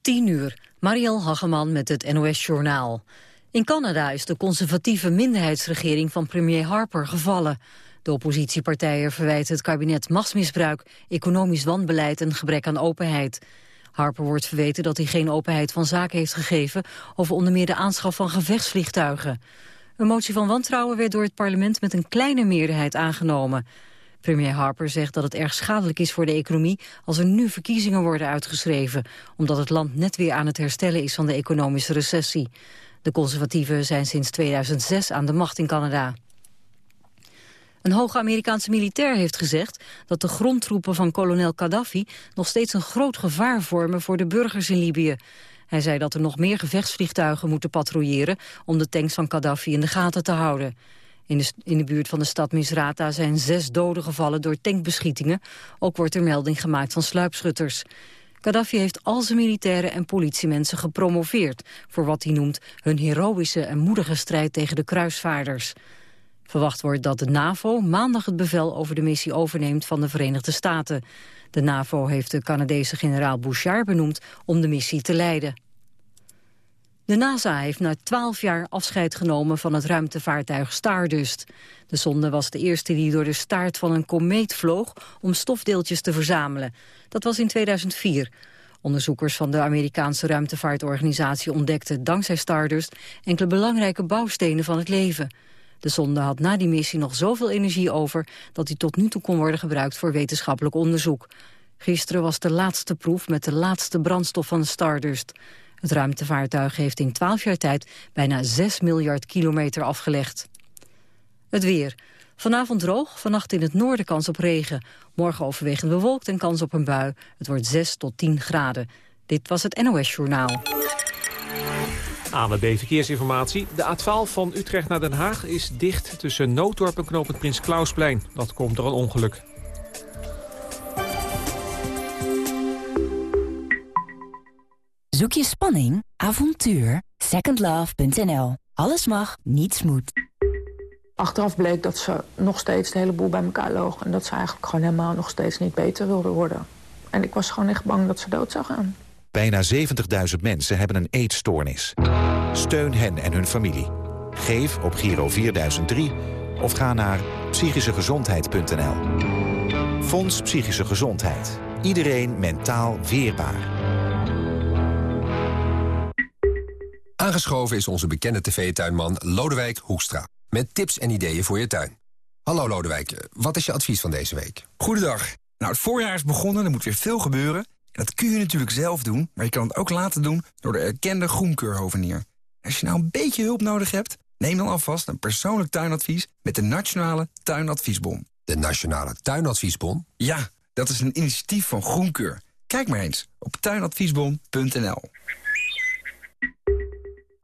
10 uur, Marielle Hageman met het NOS Journaal. In Canada is de conservatieve minderheidsregering van premier Harper gevallen. De oppositiepartijen verwijten het kabinet machtsmisbruik, economisch wanbeleid en gebrek aan openheid. Harper wordt verweten dat hij geen openheid van zaken heeft gegeven over onder meer de aanschaf van gevechtsvliegtuigen. Een motie van wantrouwen werd door het parlement met een kleine meerderheid aangenomen. Premier Harper zegt dat het erg schadelijk is voor de economie als er nu verkiezingen worden uitgeschreven, omdat het land net weer aan het herstellen is van de economische recessie. De conservatieven zijn sinds 2006 aan de macht in Canada. Een hoge Amerikaanse militair heeft gezegd dat de grondtroepen van kolonel Gaddafi nog steeds een groot gevaar vormen voor de burgers in Libië. Hij zei dat er nog meer gevechtsvliegtuigen moeten patrouilleren om de tanks van Gaddafi in de gaten te houden. In de, in de buurt van de stad Misrata zijn zes doden gevallen door tankbeschietingen. Ook wordt er melding gemaakt van sluipschutters. Gaddafi heeft al zijn militairen en politiemensen gepromoveerd... voor wat hij noemt hun heroïsche en moedige strijd tegen de kruisvaarders. Verwacht wordt dat de NAVO maandag het bevel over de missie overneemt van de Verenigde Staten. De NAVO heeft de Canadese generaal Bouchard benoemd om de missie te leiden. De NASA heeft na twaalf jaar afscheid genomen van het ruimtevaartuig Stardust. De zonde was de eerste die door de staart van een komeet vloog om stofdeeltjes te verzamelen. Dat was in 2004. Onderzoekers van de Amerikaanse ruimtevaartorganisatie ontdekten dankzij Stardust enkele belangrijke bouwstenen van het leven. De zonde had na die missie nog zoveel energie over dat die tot nu toe kon worden gebruikt voor wetenschappelijk onderzoek. Gisteren was de laatste proef met de laatste brandstof van Stardust. Het ruimtevaartuig heeft in 12 jaar tijd bijna 6 miljard kilometer afgelegd. Het weer. Vanavond droog, vannacht in het noorden kans op regen. Morgen overwegend bewolkt en kans op een bui. Het wordt 6 tot 10 graden. Dit was het NOS Journaal. ANWB Verkeersinformatie. De A12 van Utrecht naar Den Haag is dicht tussen Nooddorp en knooppunt Prins Klausplein. Dat komt door een ongeluk. Zoek je spanning, avontuur? Secondlove.nl. Alles mag, niets moet. Achteraf bleek dat ze nog steeds de hele boel bij elkaar loog... en dat ze eigenlijk gewoon helemaal nog steeds niet beter wilde worden. En ik was gewoon echt bang dat ze dood zou gaan. Bijna 70.000 mensen hebben een eetstoornis. Steun hen en hun familie. Geef op Giro 4003 of ga naar psychischegezondheid.nl. Fonds Psychische Gezondheid. Iedereen mentaal weerbaar. Aangeschoven is onze bekende tv-tuinman Lodewijk Hoekstra. Met tips en ideeën voor je tuin. Hallo Lodewijk, wat is je advies van deze week? Goedendag. Nou, het voorjaar is begonnen, er moet weer veel gebeuren. En dat kun je natuurlijk zelf doen, maar je kan het ook laten doen... door de erkende groenkeurhovenier. Als je nou een beetje hulp nodig hebt, neem dan alvast een persoonlijk tuinadvies... met de Nationale Tuinadviesbon. De Nationale Tuinadviesbon? Ja, dat is een initiatief van Groenkeur. Kijk maar eens op tuinadviesbon.nl.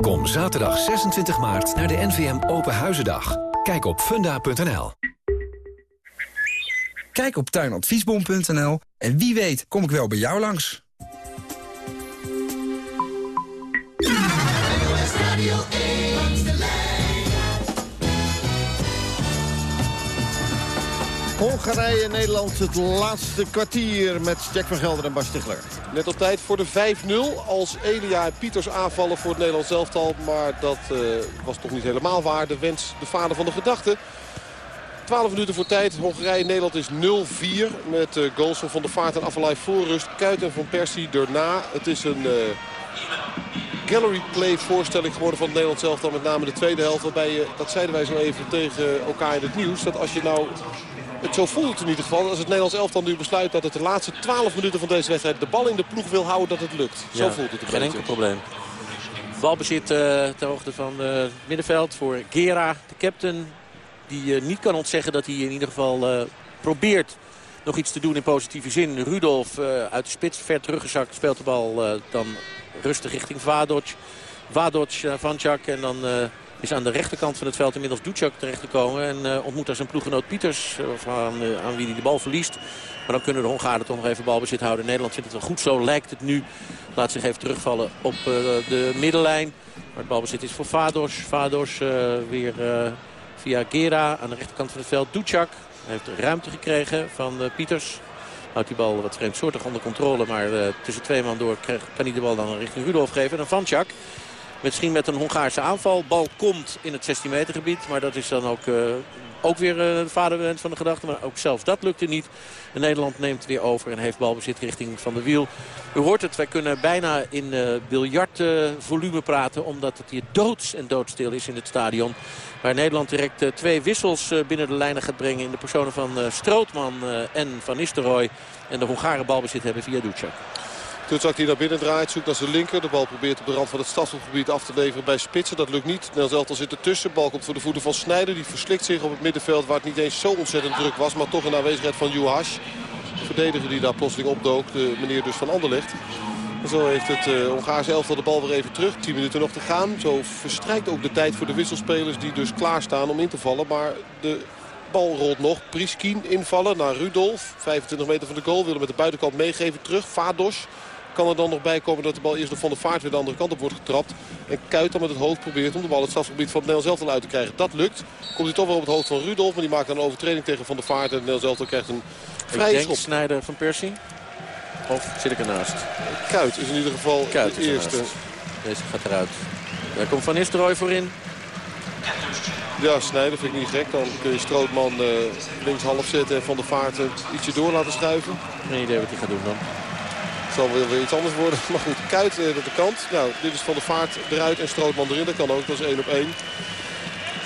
Kom zaterdag 26 maart naar de NVM Open Huizendag. Kijk op funda.nl. Kijk op tuinadviesbon.nl en wie weet kom ik wel bij jou langs. Hongarije, Nederland, het laatste kwartier met Jack van Gelder en Bas Stigler. Net op tijd voor de 5-0 als Elia en Pieters aanvallen voor het Nederlands elftal. Maar dat uh, was toch niet helemaal waar. De wens, de vader van de gedachte. 12 minuten voor tijd. Hongarije-Nederland is 0-4 met uh, goals van der Vaart en Affelay voorrust. Kuit en Van Persie erna. Het is een... Uh, gallery play voorstelling geworden van het Nederlands elftal. Met name de tweede helft. Waarbij dat zeiden wij zo even tegen elkaar in het nieuws. Dat als je nou het zo voelt het in ieder geval. Als het Nederlands elftal nu besluit dat het de laatste 12 minuten van deze wedstrijd de bal in de ploeg wil houden, dat het lukt. Zo voelt het een Geen enkel probleem. Balbezit uh, ter hoogte van het uh, middenveld voor Gera, de captain. Die uh, niet kan ontzeggen dat hij in ieder geval probeert nog iets te doen in positieve zin. Rudolf uit de spits ver teruggezakt speelt de bal dan rustig richting Vadoc. Vadoc, Vanchak en dan is aan de rechterkant van het veld inmiddels Ducjak terechtgekomen. En uh, ontmoet daar zijn ploeggenoot Pieters, uh, aan, uh, aan, wie hij de bal verliest. Maar dan kunnen de Hongaren toch nog even balbezit houden. Nederland zit het wel goed zo, lijkt het nu. Laat zich even terugvallen op de middenlijn. Maar het balbezit is voor Vados. Vados weer via Gera aan de rechterkant van het veld. Ducjak heeft ruimte gekregen van Pieters. Houdt die bal wat vreemdsoortig onder controle. Maar tussen twee man door kan hij de bal dan richting Rudolf geven. En dan Vanchak. Misschien met een Hongaarse aanval. Bal komt in het 16 meter gebied. Maar dat is dan ook, uh, ook weer uh, de vaderwens van de gedachte. Maar ook zelfs dat lukte niet. Nederland neemt weer over en heeft balbezit richting Van de Wiel. U hoort het, wij kunnen bijna in uh, biljartvolume praten. Omdat het hier doods en doodstil is in het stadion. Waar Nederland direct twee wissels binnen de lijnen gaat brengen. In de personen van Strootman en Van Nistelrooy. En de Hongaren balbezit hebben via Ducek. Tutzak die naar binnen draait, zoekt naar zijn linker. De bal probeert op de van het stadsgebied af te leveren bij Spitsen. Dat lukt niet. Nels Elftal zit ertussen. Bal komt voor de voeten van Snijder. Die verslikt zich op het middenveld waar het niet eens zo ontzettend druk was. Maar toch in aanwezigheid van Juhash. De verdediger die daar plotseling opdook. De meneer dus van Anderlecht. Zo heeft het uh, Hongaarse elftal de bal weer even terug. 10 minuten nog te gaan. Zo verstrijkt ook de tijd voor de wisselspelers die dus klaarstaan om in te vallen. Maar de bal rolt nog. Priskin invallen naar Rudolf. 25 meter van de goal. Willen met de buitenkant meegeven. Terug. Vados kan er dan nog bij komen dat de bal eerst door Van der Vaart weer de andere kant op wordt getrapt. En Kuit dan met het hoofd probeert om de bal het stadsgebied van Nederlands Elftal uit te krijgen. Dat lukt. Komt hij toch wel op het hoofd van Rudolf. Maar die maakt dan een overtreding tegen Van der Vaart. En Elftal krijgt een vrije schop. Snijder van Persie? Of zit ik ernaast? Kuit is in ieder geval Kuit de eerste. Deze gaat eruit. Daar komt Van Nistelrooy voor in. Ja, Snijder vind ik niet gek. Dan kun je Strootman uh, links half zetten en Van der Vaart ietsje door laten schuiven. Geen idee wat hij gaat doen dan. Het zal wel weer iets anders worden. Maar goed, Kuit uh, de kant. Nou, dit is Van der Vaart eruit en Strootman erin. Dat kan ook, dat is 1 op 1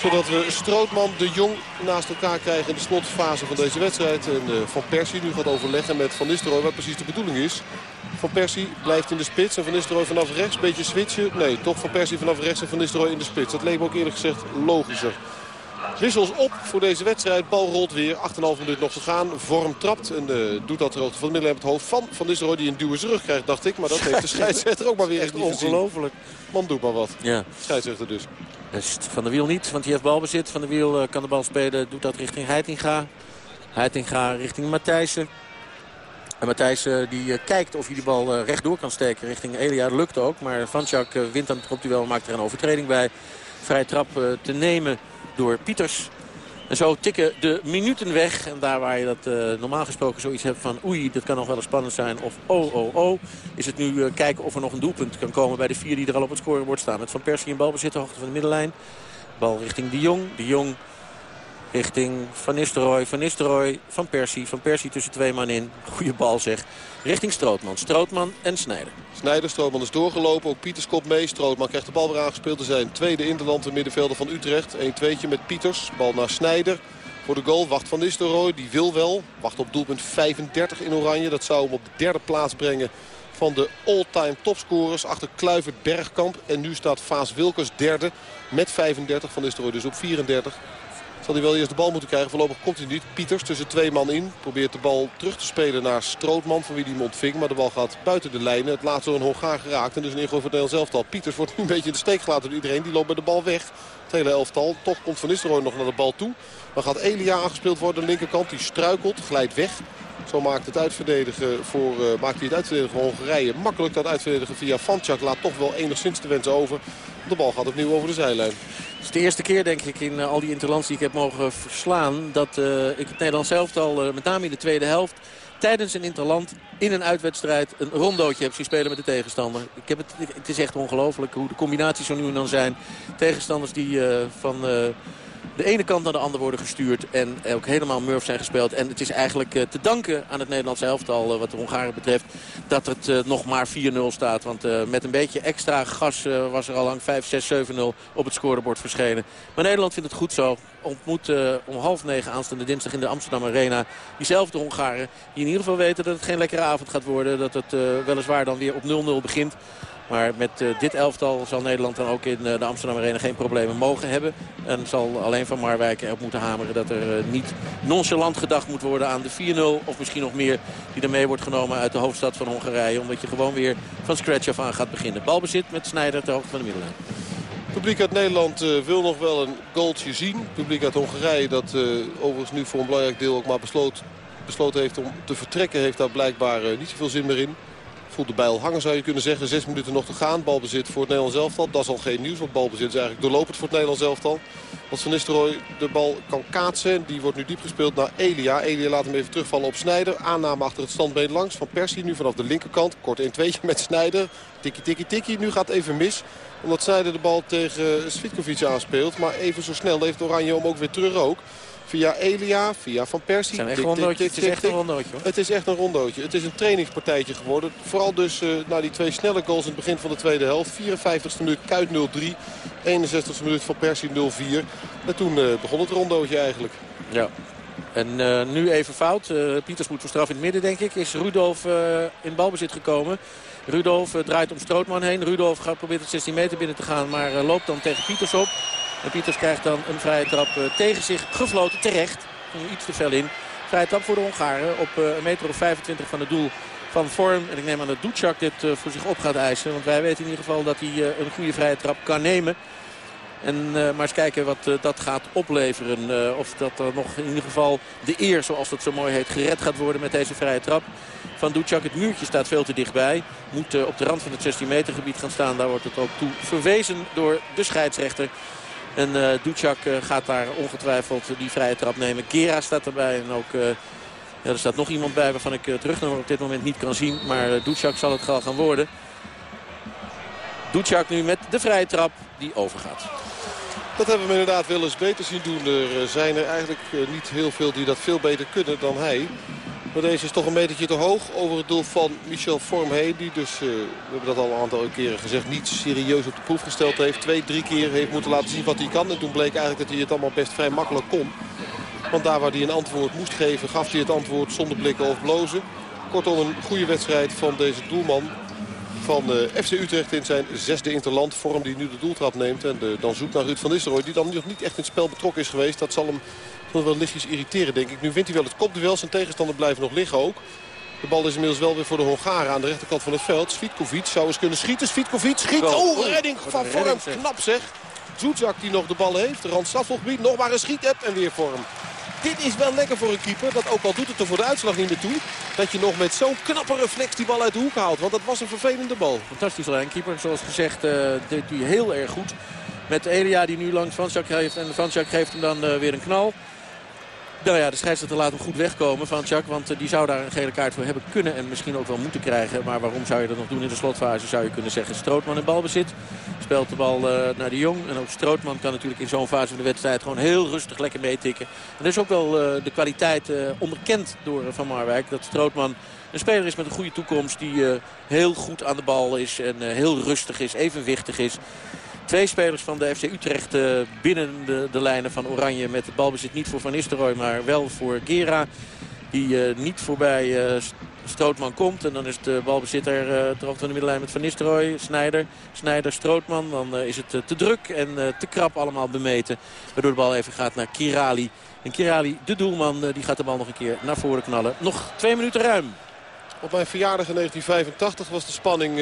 zodat we Strootman, de Jong naast elkaar krijgen in de slotfase van deze wedstrijd. En uh, Van Persie nu gaat overleggen met Van Nistelrooy wat precies de bedoeling is. Van Persie blijft in de spits en Van Nistelrooy vanaf rechts. Beetje switchen. Nee, toch Van Persie vanaf rechts en Van Nistelrooy in de spits. Dat leek me ook eerlijk gezegd logischer. Wissels op voor deze wedstrijd. Bal rolt weer. 8,5 minuten nog te gaan. Vorm trapt. En uh, doet dat de hoogte van de middel het hoofd van Van Nistelrooy. Die een duwe rug krijgt, dacht ik. Maar dat heeft de scheidsrechter ook maar weer echt ongelooflijk. Man, doe maar wat. Ja. Scheidsrechter dus. Van der Wiel niet, want hij heeft balbezit. Van der Wiel uh, kan de bal spelen. Doet dat richting Heitinga. Heitinga richting Matthijssen. En Matthijs die kijkt of hij die bal rechtdoor kan steken richting Elia. Lukt ook, maar Vanchak wint dan het wel maakt er een overtreding bij. Vrij trap te nemen door Pieters. En zo tikken de minuten weg. En daar waar je dat uh, normaal gesproken zoiets hebt van... oei, dat kan nog wel eens spannend zijn. Of oh, oh, oh. Is het nu uh, kijken of er nog een doelpunt kan komen bij de vier die er al op het scorebord staan. Met Van Persie een balbezit, de hoogte van de middenlijn. Bal richting de Jong. De Jong richting Van Nistelrooy. Van Nistelrooy, Van Persie. Van Persie tussen twee man in. Goede bal zeg. Richting Strootman. Strootman en Snijder. Snijder, Strootman is doorgelopen. Ook Pieters komt mee. Strootman krijgt de bal weer aangespeeld. Er zijn tweede interland in middenvelder van Utrecht. 1-2'tje met Pieters. Bal naar Snijder. Voor de goal wacht Van Nistelrooy. Die wil wel. Wacht op doelpunt 35 in oranje. Dat zou hem op de derde plaats brengen van de all-time topscorers. Achter Kluivert Bergkamp. En nu staat Vaas Wilkers derde met 35. Van Nistelrooy dus op 34. Zal hij wel eerst de bal moeten krijgen. Voorlopig komt hij niet. Pieters tussen twee man in. Probeert de bal terug te spelen naar Strootman. Van wie die ving. Maar de bal gaat buiten de lijnen. Het laatste door een Hongaar geraakt. En dus een ingooi voor het elftal. Pieters wordt nu een beetje in de steek gelaten door iedereen. Die loopt bij de bal weg. Het hele elftal. Toch komt Van Nistelrooy nog naar de bal toe. Maar gaat Elia aangespeeld worden aan de linkerkant. Die struikelt. Glijdt weg. Zo maakt, het uitverdedigen voor, uh, maakt hij het uitverdedigen voor Hongarije makkelijk. Dat uitverdedigen via Fanchak laat toch wel enigszins te wensen over. De bal gaat opnieuw over de zijlijn. Het is de eerste keer denk ik in uh, al die interlands die ik heb mogen verslaan... dat uh, ik het Nederlands zelf al, met name in de tweede helft... tijdens een interland in een uitwedstrijd een rondootje heb zien spelen met de tegenstander. Ik heb het, het is echt ongelooflijk hoe de combinaties zo nu en dan zijn. Tegenstanders die van de ene kant naar de andere worden gestuurd. En ook helemaal Murf zijn gespeeld. En het is eigenlijk eh, te danken aan het Nederlandse elftal uh, wat de Hongaren betreft. Dat het uh, nog maar 4-0 staat. Want met een beetje extra gas was er al lang 5, 6, 7-0 op het scorebord verschenen. Maar Nederland vindt het goed zo. Ontmoet om half negen aanstaande dinsdag in de Amsterdam Arena. Diezelfde Hongaren die in ieder geval weten dat het geen lekkere avond gaat worden. Dat het weliswaar dan weer op 0-0 begint. Maar met uh, dit elftal zal Nederland dan ook in uh, de Amsterdam Arena geen problemen mogen hebben. En zal alleen van Marwijk erop moeten hameren dat er uh, niet nonchalant gedacht moet worden aan de 4-0. Of misschien nog meer die er mee wordt genomen uit de hoofdstad van Hongarije. Omdat je gewoon weer van scratch af aan gaat beginnen. Balbezit met Snijder ter hoogte van de middenlijn. Het publiek uit Nederland wil nog wel een goaltje zien. Het publiek uit Hongarije dat overigens nu voor een belangrijk deel ook maar besloot, besloten heeft om te vertrekken... heeft daar blijkbaar niet zoveel zin meer in. Voelt de bijl hangen zou je kunnen zeggen. Zes minuten nog te gaan. Balbezit voor het Nederlands elftal. Dat is al geen nieuws, want balbezit is eigenlijk doorlopend voor het Nederlands elftal. Als Van Nistelrooy de bal kan kaatsen. Die wordt nu diep gespeeld naar Elia. Elia laat hem even terugvallen op Snijder. Aanname achter het standbeen langs van Persie. Nu vanaf de linkerkant. Kort 1 2 met Snijder. Tikkie, tikkie, tikkie. Nu gaat even mis. Omdat Snijder de bal tegen Svitkovic aanspeelt. Maar even zo snel heeft Oranje om ook weer terug ook. Via Elia, via Van Persie. Het, echt het is echt een rondootje. Hoor. Het is echt een rondootje. Het is een trainingspartijtje geworden. Vooral dus uh, na die twee snelle goals in het begin van de tweede helft. 54e minuut Kuit 0-3. 61e minuut Van Persie 0-4. En toen uh, begon het rondootje eigenlijk. Ja. En uh, nu even fout. Pieters moet voor straf in het midden denk ik. Is Rudolf in balbezit gekomen. Rudolf draait om Strootman heen. Rudolf gaat proberen het 16 meter binnen te gaan. Maar loopt dan tegen Pieters op. Pieters krijgt dan een vrije trap eh, tegen zich gefloten. Terecht. Iets te fel in. Vrije trap voor de Hongaren op eh, een meter of 25 van het doel van Vorm. En ik neem aan dat Ducjak dit eh, voor zich op gaat eisen. Want wij weten in ieder geval dat hij een goede vrije trap kan nemen. En maar eens kijken wat dat gaat opleveren. Of dat er nog in ieder geval de eer, zoals dat zo mooi heet, gered gaat worden met deze vrije trap. Van Ducjak, het muurtje staat veel te dichtbij. Moet op de rand van het 16 meter gebied gaan staan. Daar wordt het ook toe verwezen door de scheidsrechter. En uh, gaat daar ongetwijfeld die vrije trap nemen. Gera staat erbij en ook... Uh, ja, er staat nog iemand bij waarvan ik het terugnummer op dit moment niet kan zien. Maar Ducjak zal het gaan worden. Ducjak nu met de vrije trap die overgaat. Dat hebben we inderdaad wel eens beter zien doen. Er zijn er eigenlijk niet heel veel die dat veel beter kunnen dan hij. Maar deze is toch een metertje te hoog over het doel van Michel Vormheen. Die dus, uh, we hebben dat al een aantal keren gezegd, niet serieus op de proef gesteld heeft. Twee, drie keer heeft moeten laten zien wat hij kan. En toen bleek eigenlijk dat hij het allemaal best vrij makkelijk kon. Want daar waar hij een antwoord moest geven, gaf hij het antwoord zonder blikken of blozen. Kortom, een goede wedstrijd van deze doelman van uh, FC Utrecht in zijn zesde interland. Vorm die nu de doeltrap neemt. En de, dan zoekt naar Ruud van Nistelrooy. Die dan nog niet echt in het spel betrokken is geweest. Dat zal hem dat wel lichtjes irriteren denk ik. Nu wint hij wel het kopduel. Zijn tegenstander blijft nog liggen ook. De bal is inmiddels wel weer voor de Hongaren aan de rechterkant van het veld. Svitkovic zou eens kunnen schieten. Svitkovic schiet. Oh, redding van Vorm. Knap zeg. Zoetzak die nog de bal heeft. De randstafselgebied. Nog maar een schiet en weer Vorm. Dit is wel lekker voor een keeper. Dat ook al doet het er voor de uitslag niet meer toe. Dat je nog met zo'n knappe reflex die bal uit de hoek haalt. Want dat was een vervelende bal. Fantastisch lijnkeeper. Zoals gezegd uh, deed hij heel erg goed. Met Elia die nu langs Vansjak geeft. En Vansjak geeft hem dan uh, weer een knal. Nou ja, de scheidsrechter laat hem goed wegkomen van Chuck. Want uh, die zou daar een gele kaart voor hebben kunnen en misschien ook wel moeten krijgen. Maar waarom zou je dat nog doen in de slotfase zou je kunnen zeggen. Strootman in balbezit. Speelt de bal uh, naar de Jong. En ook Strootman kan natuurlijk in zo'n fase van de wedstrijd gewoon heel rustig lekker meetikken. En dat is ook wel uh, de kwaliteit onderkend door Van Marwijk. Dat Strootman een speler is met een goede toekomst. Die heel goed aan de bal is en heel rustig is, evenwichtig is. Twee spelers van de FC Utrecht uh, binnen de, de, lijnen van Oranje. Met het balbezit niet voor Van Nistelrooy, maar wel voor Gera. Die uh, niet voorbij uh, Strootman komt. En dan is de balbezitter uh, ter van de middenlijn met Van Nistelrooy. Snijder, Snijder, Strootman. Dan is het te druk en te krap allemaal bemeten. Waardoor de bal even gaat naar Kirali. En Kirali, de doelman, die gaat de bal nog een keer naar voren knallen. Nog twee minuten ruim. Op mijn verjaardag in 1985 was de spanning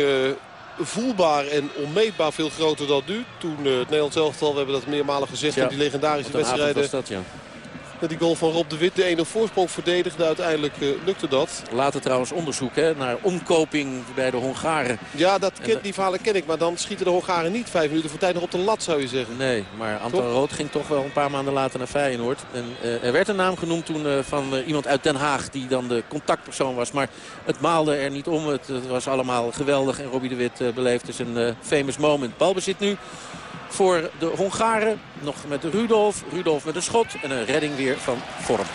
voelbaar en onmeetbaar veel groter dan nu. Toen uh, het Nederlands elftal, we hebben dat meermalen gezegd ja, in die legendarische wedstrijden. Dat, ja. Met die goal van Rob de Wit, de 1-0 voorsprong verdedigde. Uiteindelijk uh, lukte dat. Later trouwens onderzoek hè, naar omkoping bij de Hongaren. Ja, dat ken, die verhalen ken ik. Maar dan schieten de Hongaren niet vijf minuten voor tijd nog op de lat, zou je zeggen. Nee, maar Anton Rood ging toch wel een paar maanden later naar Feyenoord. En, uh, er werd een naam genoemd toen uh, van iemand uit Den Haag die dan de contactpersoon was. Maar het maalde er niet om. Het, het was allemaal geweldig. En Robbie de Wit beleeft dus een famous moment. Balbezit nu voor de Hongaren. Nog met Rudolf. Rudolf met een schot en een redding weer van Vorm.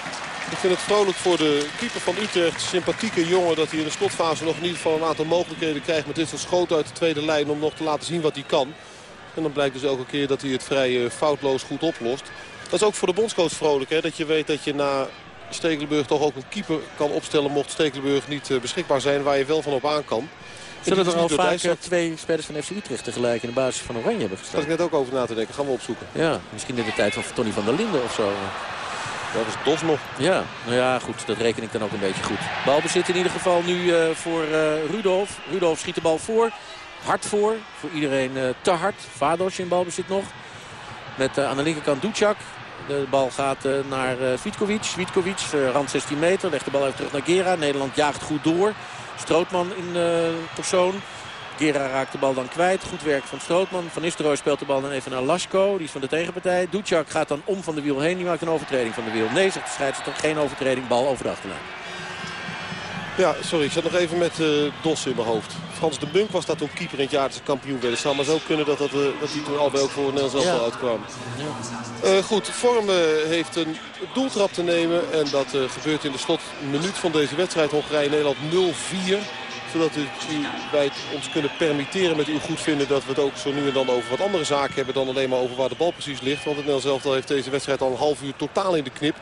Ik vind het vrolijk voor de keeper van Utrecht. Sympathieke jongen dat hij in de slotfase nog in ieder geval een aantal mogelijkheden krijgt met dit soort schoten uit de tweede lijn. Om nog te laten zien wat hij kan. En dan blijkt dus elke keer dat hij het vrij foutloos goed oplost. Dat is ook voor de bondscoach vrolijk. Hè? Dat je weet dat je na Stekelenburg toch ook een keeper kan opstellen. Mocht Stekelenburg niet beschikbaar zijn waar je wel van op aan kan. Zullen er al vaak twee spelers van FC Utrecht tegelijk in de basis van Oranje hebben gestaan? Daar ik net ook over na te denken. Gaan we opzoeken. Ja, misschien in de tijd van Tony van der Linden of zo. Dat is Dos nog. Ja, nou ja, goed. Dat reken ik dan ook een beetje goed. Balbezit in ieder geval nu uh, voor uh, Rudolf. Rudolf schiet de bal voor. Hard voor. Voor iedereen uh, te hard. Vados in balbezit nog. Met aan de linkerkant Ducjak. De bal gaat naar Svitkovic. Svitkovic, rand 16 meter. Legt de bal even terug naar Gera. Nederland jaagt goed door. Strootman in persoon. Gera raakt de bal dan kwijt. Goed werk van Strootman. Van Nistelrooy speelt de bal dan even naar Lasko. Die is van de tegenpartij. Ducjak gaat dan om van de wiel heen. Die maakt een overtreding van de wiel. Nee, zegt de scheidsrechter. Geen overtreding. Bal over de achterlijn. Ja, sorry, ik zat nog even met uh, Dos in mijn hoofd. Frans de Bunk was dat toen keeper in het jaar kampioen werden. Het zou maar zo kunnen dat, dat, uh, dat hij toen al bij ook voor Nederland zelf wel uitkwam. Ja. Uh, goed, Vorm heeft een doeltrap te nemen. En dat gebeurt in de slotminuut van deze wedstrijd. Hongarije-Nederland 0-4 zodat wij het ons kunnen permitteren met uw goedvinden dat we het ook zo nu en dan over wat andere zaken hebben dan alleen maar over waar de bal precies ligt. Want het Nederlands zelf heeft deze wedstrijd al een half uur totaal in de knip.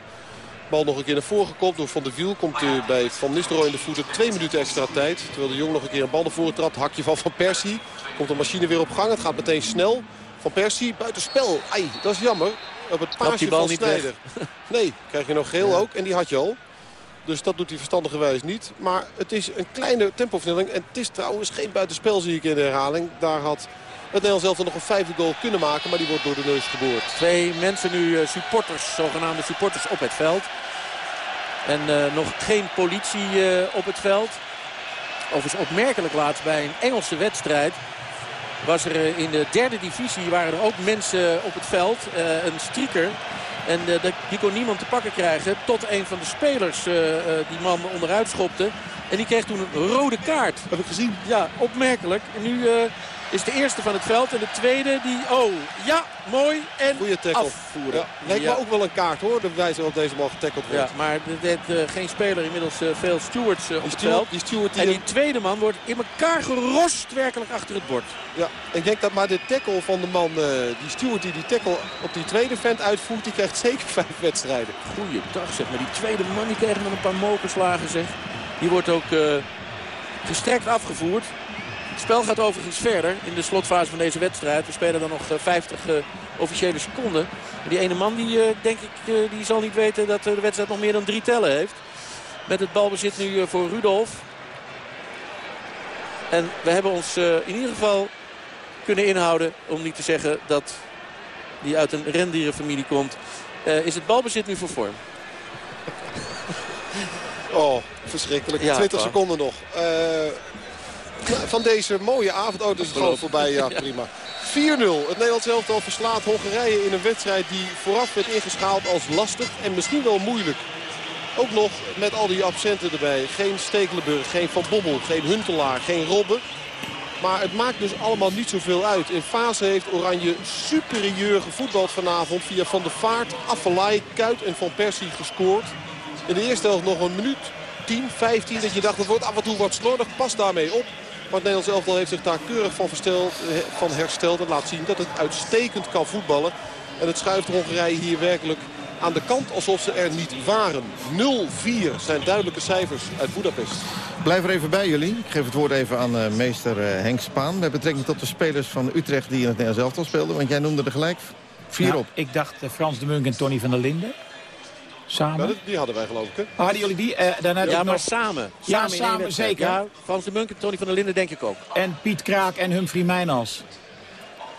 Bal nog een keer naar voren gekopt door Van der Wiel. Komt uh, bij Van Nistelrooy in de voeten. Twee minuten extra tijd. Terwijl de Jong nog een keer een bal naar voren trapt. Hakje van Van Persie. Komt de machine weer op gang. Het gaat meteen snel. Van Persie buitenspel. Ai, dat is jammer. Op het paasje van Snijder. Nee, krijg je nog geel ook. En die had je al. Dus dat doet hij verstandigerwijs niet. Maar het is een kleine tempoversnelling. En het is trouwens geen buitenspel zie ik in de herhaling. Daar had het Nederlands zelf nog een vijfde goal kunnen maken. Maar die wordt door de neus geboord. Twee mensen nu, eh, supporters, zogenaamde supporters op het veld. En uh, nog geen politie uh, op het veld. Overigens opmerkelijk laatst bij een Engelse wedstrijd. Was er in de derde divisie waren er ook mensen op het veld. Uh, een strieker en uh, die kon niemand te pakken krijgen. Tot een van de spelers uh, uh, die man onderuit schopte. En die kreeg toen een rode kaart. Heb ik gezien. Ja, opmerkelijk. En nu is de eerste van het veld. En de tweede die, oh, ja, mooi. En Goeie tackle. afvoeren. Ja, lijkt me ook wel een kaart hoor, de wijze waarop deze man getackled wordt. Ja, maar er deed geen speler inmiddels veel stewards op het veld. Die steward die en die tweede man wordt in elkaar gerost werkelijk achter het bord. Ja, ik denk dat maar de tackle van de man, die steward die die tackle op die tweede vent uitvoert, die krijgt zeker vijf wedstrijden. Goeiedag zeg, maar die tweede man die krijgt met een paar mokerslagen zeg. Die wordt ook uh, gestrekt afgevoerd. Het spel gaat overigens verder in de slotfase van deze wedstrijd. We spelen dan nog 50 uh, officiële seconden. En die ene man die, uh, denk ik, die zal niet weten dat de wedstrijd nog meer dan drie tellen heeft. Met het balbezit nu voor Rudolf. En we hebben ons in ieder geval kunnen inhouden om niet te zeggen dat die uit een rendierenfamilie komt. Uh, is het balbezit nu voor vorm? Oh, verschrikkelijk. Ja, 20 seconden nog. Uh, van deze mooie avond. Oh, dat is het gewoon voorbij. Ja, prima. 4-0. Het Nederlands elftal verslaat Hongarije in een wedstrijd die vooraf werd ingeschaald als lastig en misschien wel moeilijk. Ook nog met al die absenten erbij. Geen Stekelenburg, geen Van Bommel, geen Huntelaar, geen Robben. Maar het maakt dus allemaal niet zoveel uit. In fase heeft Oranje superieur gevoetbald vanavond. Via Van der Vaart, Affelay, Kuit en Van Persie gescoord. In de eerste helft nog een minuut 10, 15. Dat je dacht, het wordt af en toe wat slordig. Pas daarmee op. Maar het Nederlands elftal heeft zich daar keurig van, versteld, van hersteld. En laat zien dat het uitstekend kan voetballen. En het schuift Hongarije hier werkelijk aan de kant alsof ze er niet waren. 0-4 zijn duidelijke cijfers uit Budapest. Blijf er even bij jullie. Ik geef het woord even aan uh, meester uh, Henk Spaan. Met betrekking tot de spelers van Utrecht die in het Nederlands elftal speelden. Want jij noemde er gelijk vier nou, op. Ik dacht uh, Frans de Munk en Tony van der Linden. Samen? Ja, die hadden wij geloof ik. Hè? Oh, hadden jullie die? daarna ja, maar nog... samen. Ja, samen, samen zeker. Ja, Frans de Munk en Tony van der Linden denk ik ook. En Piet Kraak en Humphrey Mijnals.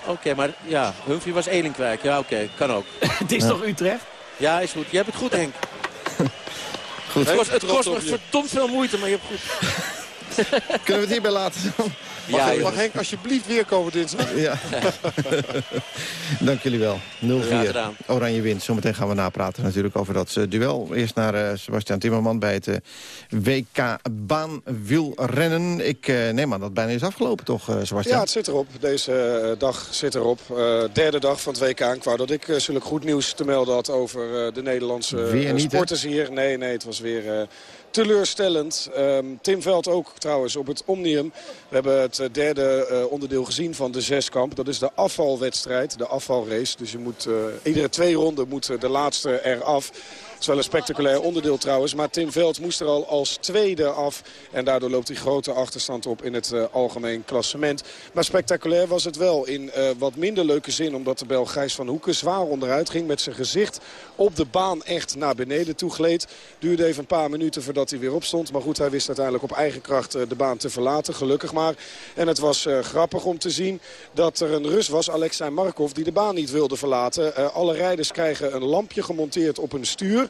Oké, okay, maar ja, Humphrey was Elinkwijk. Ja, oké, okay, kan ook. het is ja. toch Utrecht? Ja, is goed. Je hebt het goed, Henk. goed. Het kost, het kost me verdomd veel moeite, maar je hebt goed. Kunnen we het hierbij laten? Mag, ja, Henk, mag Henk alsjeblieft weer komen dinsdag? Ja. Dank jullie wel. 0-4. Ja, Oranje wint. Zometeen gaan we napraten natuurlijk over dat uh, duel. Eerst naar uh, Sebastian Timmerman bij het uh, WK baanwielrennen. Ik neem aan dat het bijna is afgelopen toch, Sebastian? Ja, het zit erop. Deze dag zit erop. derde dag van het WK. Ik wou dat ik zulk goed nieuws te melden had over de Nederlandse sporters hier. Nee, nee, het was weer teleurstellend. Um, Tim Veld ook trouwens op het Omnium. We hebben het derde uh, onderdeel gezien van de zeskamp. Dat is de afvalwedstrijd, de afvalrace. Dus je moet, uh, iedere twee ronden moet de laatste eraf. Is wel een spectaculair onderdeel trouwens. Maar Tim Veld moest er al als tweede af. En daardoor loopt hij grote achterstand op in het uh, algemeen klassement. Maar spectaculair was het wel in uh, wat minder leuke zin. Omdat de Bel Gijs van Hoeken zwaar onderuit ging. Met zijn gezicht op de baan echt naar beneden toe gleed. Duurde even een paar minuten voordat hij weer opstond. Maar goed, hij wist uiteindelijk op eigen kracht uh, de baan te verlaten. Gelukkig maar. En het was grappig om te zien dat er een Rus was, Alexei Markov, die de baan niet wilde verlaten. alle rijders krijgen een lampje gemonteerd op hun stuur.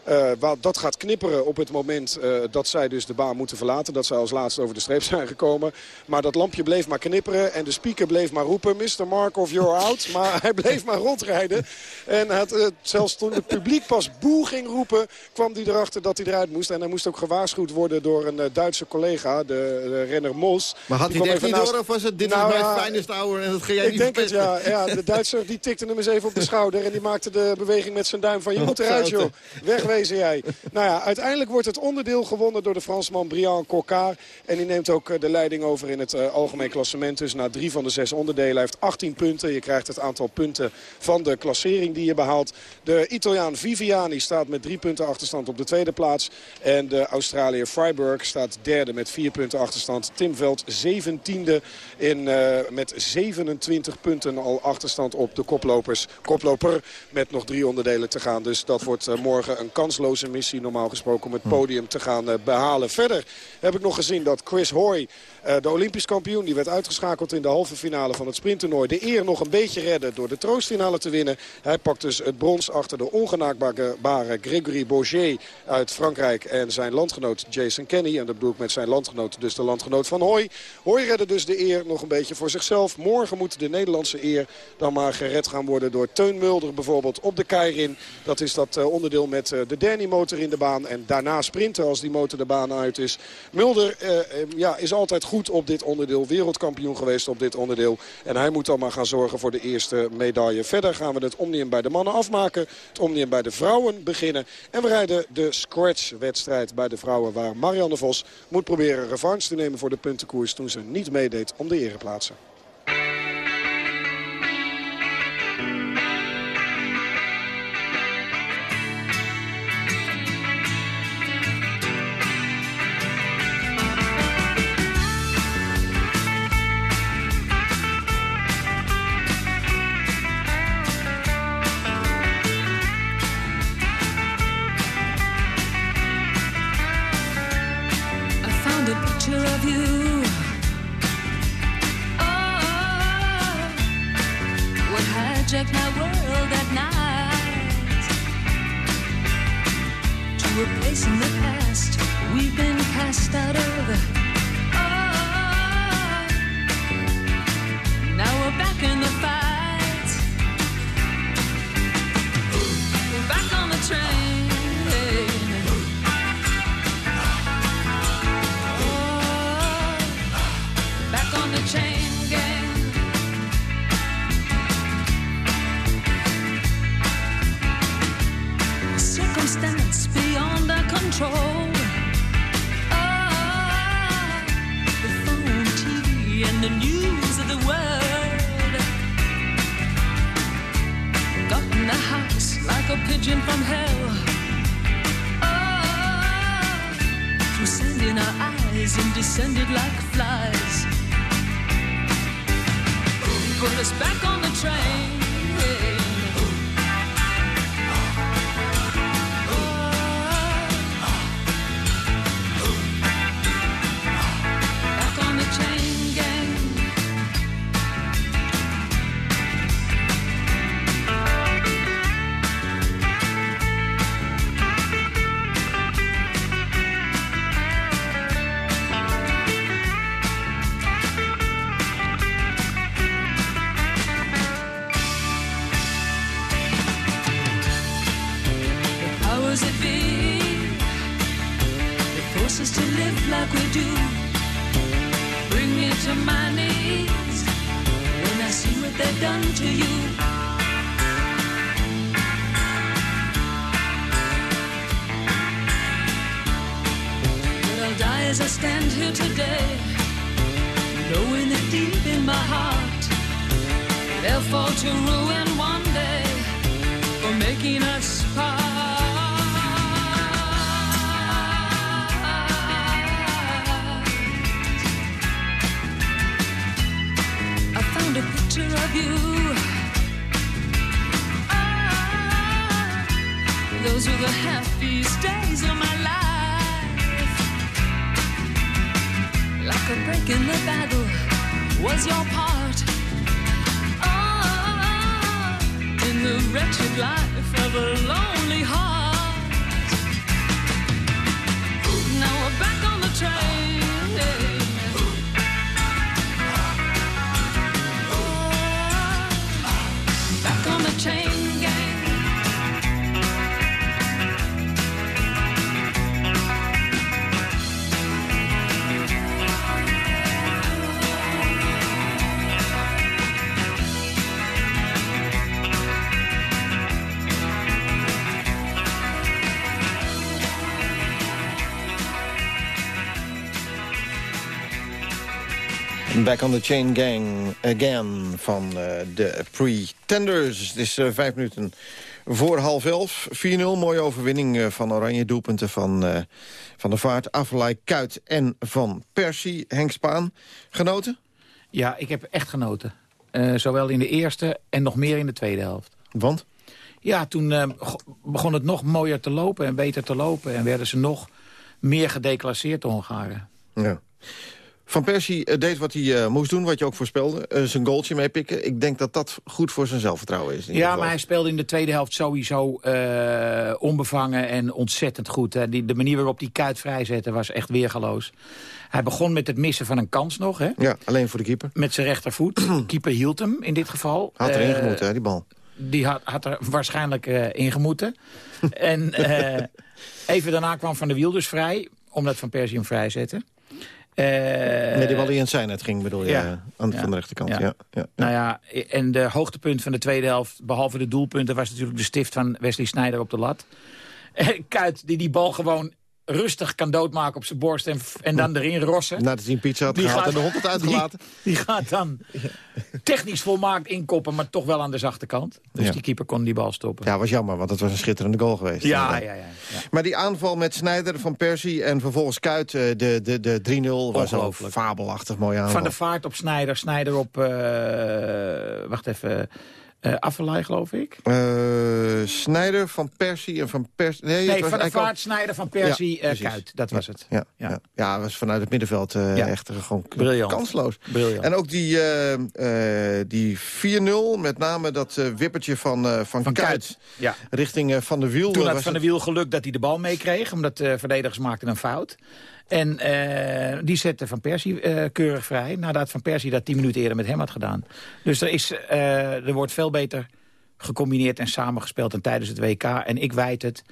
dat gaat knipperen op het moment dat zij dus de baan moeten verlaten. Dat zij als laatste over de streep zijn gekomen. Maar dat lampje bleef maar knipperen en de speaker bleef maar roepen... Mr. Markov, you're out. Maar hij bleef maar rondrijden. En het, zelfs toen het publiek pas boe ging roepen... kwam hij erachter dat hij eruit moest. En hij moest ook gewaarschuwd worden door een Duitse collega, de, renner Mos. Maar had hij echt niet door of was het dit nou, is mijn finest hour en dat ga jij ik denk het, ja, ja. De Duitser die tikte hem eens even op de schouder... en die maakte de beweging met zijn duim van... je moet eruit, joh. Jij. Nou ja, uiteindelijk wordt het onderdeel gewonnen door de Fransman Brian Cocard. En die neemt ook eh, de leiding over in het uh, algemeen klassement. Dus na drie van de zes onderdelen. Hij heeft 18 punten. Je krijgt het aantal punten van de klassering die je behaalt. De Italiaan Viviani staat met drie punten achterstand op de tweede plaats. En de Australiër Freiburg staat derde met vier punten achterstand. Tim Veld zeventiende in, uh, met 27 punten al achterstand op de koplopers. Koploper met nog drie onderdelen te gaan. Dus dat wordt morgen een kansloze missie normaal gesproken om het hm. podium te gaan uh, behalen. Verder heb ik nog gezien dat Chris Hoy uh, de Olympisch kampioen die werd uitgeschakeld in de halve finale van het sprinttoernooi. De eer nog een beetje redden door de troostfinale te winnen. Hij pakt dus het brons achter de ongenaakbare Gregory Bourget uit Frankrijk. En zijn landgenoot Jason Kenny. En dat bedoel ik met zijn landgenoot, dus de landgenoot van Hoy. Hoy redde dus de eer nog een beetje voor zichzelf. Morgen moet de Nederlandse eer dan maar gered gaan worden door Teun Mulder bijvoorbeeld op de Keirin. Dat is dat uh, onderdeel met de Danny motor in de baan. En daarna sprinten als die motor de baan uit is. Mulder ja, is altijd goed op dit onderdeel. Wereldkampioen geweest op dit onderdeel. En hij moet dan maar gaan zorgen voor de eerste medaille. Verder gaan we het Omnium bij de mannen afmaken. Het Omnium bij de vrouwen beginnen. En we rijden de Scratch-wedstrijd bij de vrouwen. Waar Marianne Vos moet proberen revanche te nemen voor de puntenkoers. Toen ze niet meedeed om de ereplaatsen. happiest days of my life. Like a break in the battle was your part. Oh, in the wretched life of a lonely heart. Now we're back on the train. Oh, back on the train. Chain Gang again van uh, de Pretenders. Het is uh, vijf minuten voor half elf. 4-0, mooie overwinning uh, van Oranje. Doelpunten van, van de Vaart, Affelay, Kuit en Van Persie. Henk Spaan, genoten? Ja, ik heb echt genoten. zowel in de eerste en nog meer in de tweede helft. Want? Ja, toen begon het nog mooier te lopen en beter te lopen. En werden ze nog meer gedeclasseerd, de Hongaren. Ja. Van Persie eh, deed wat hij uh, moest doen, wat je ook voorspelde. Uh, zijn goaltje meepikken. Ik denk dat dat goed voor zijn zelfvertrouwen is. Ja, maar hij speelde in de tweede helft sowieso uh, onbevangen en ontzettend goed. Die, de manier waarop hij Kuit vrijzette was echt weergaloos. Hij begon met het missen van een kans nog. Hè? Ja, alleen voor de keeper. Met zijn rechtervoet. keeper hield hem in dit geval. Had er ingemoeten, hè, die bal. Die had, had er waarschijnlijk ingemoeten. en even daarna kwam Van der Wiel dus vrij, omdat Van Persie hem vrijzette. Uh, nee, die die in zijn het ging, bedoel je, ja, aan, van de rechterkant. Ja. Ja, Nou ja, en de hoogtepunt van de tweede helft, behalve de doelpunten... was natuurlijk de stift van Wesley Sneijder op de lat. Kuit die die bal gewoon rustig kan doodmaken op zijn borst en, en dan erin rossen. Nadat hij een pizza had die gehaald gaat, en de hond had uitgelaten. Die, die, gaat dan technisch volmaakt inkoppen, maar toch wel aan de zachte kant. Dus die keeper kon die bal stoppen. Ja, was jammer, want het was een schitterende goal geweest. Ja, ja, ja, ja, Maar die aanval met Snijder van Persie en vervolgens Kuit, eh, de, de, de 3-0, was ook fabelachtig mooi aanval. Van de vaart op Snijder, Snijder op, uh, wacht even... Uh, Affelay, geloof ik. Uh, Snijder van Persie en van Persie... Nee, nee van de vaart Snijder van Persie ja, uh, Kuit. Dat was het. Ja, ja. ja. was vanuit het middenveld ja. echt gewoon Briljant. kansloos. Briljant. En ook die, die 4-0, met name dat wippertje van, van, van Kuit, Kuit. Ja. richting Van de Wiel. Toen had Van de Wiel geluk dat hij de bal meekreeg, omdat de verdedigers maakten een fout. En uh, die zette Van Persie uh, keurig vrij... nadat Van Persie dat tien minuten eerder met hem had gedaan. Dus er, is, uh, er wordt veel beter gecombineerd en samengespeeld dan tijdens het WK. En ik wijd het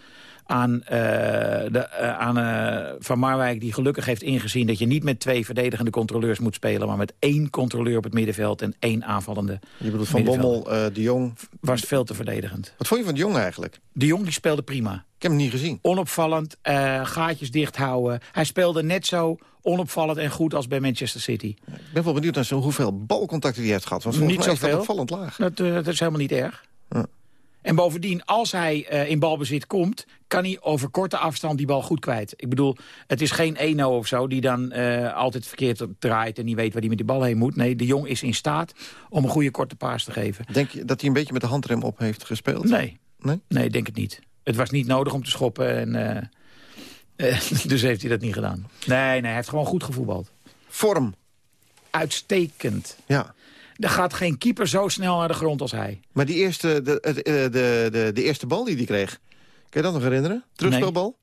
aan, de, aan Van Marwijk... die gelukkig heeft ingezien dat je niet met twee verdedigende controleurs moet spelen... maar met één controleur op het middenveld en één aanvallende Je bedoelt Van Bommel, De Jong... Was veel te verdedigend. Wat vond je van De Jong eigenlijk? De Jong die speelde prima. Ik heb hem niet gezien. Onopvallend, gaatjes dicht houden. Hij speelde net zo onopvallend en goed als bij Manchester City. Ik ben wel benieuwd naar zo hoeveel balcontacten hij heeft gehad. Want niet mij is dat opvallend laag. Dat, dat, is helemaal niet erg. Ja. En bovendien, als hij uh, in balbezit komt... kan hij over korte afstand die bal goed kwijt. Ik bedoel, het is geen Eno of zo... die dan uh, altijd verkeerd draait en niet weet waar hij met die bal heen moet. Nee, de Jong is in staat om een goede korte paas te geven. Denk je dat hij een beetje met de handrem op heeft gespeeld? Nee, nee, nee denk het niet het was niet nodig om te schoppen. En, uh, dus heeft hij dat niet gedaan. Nee, nee, hij heeft gewoon goed gevoetbald. Vorm. Uitstekend. Ja. Er gaat geen keeper zo snel naar de grond als hij. Maar die eerste, de, de, de, de, de eerste bal die hij kreeg... Kun je dat nog herinneren? Terugspelbal?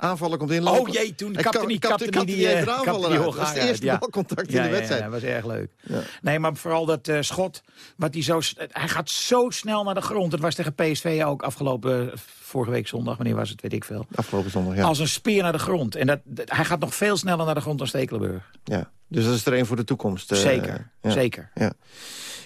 Aanvallen komt inlopen. Oh jee, toen kapte niet, kapte, kapte, kapte die, die, aanvaller Dat was het eerste ja. balcontact in de wedstrijd. Ja, dat was erg leuk. Nee, maar vooral dat uh, schot, wat hij zo... Hij gaat zo snel naar de grond. Het was tegen PSV ook afgelopen vorige week zondag. Wanneer was het, weet ik veel. Afgelopen zondag, ja. Als een speer naar de grond. En dat, hij gaat nog veel sneller naar de grond dan Stekelenburg. Ja, dus dat is er een voor de toekomst. Uh, zeker, zeker. Ja.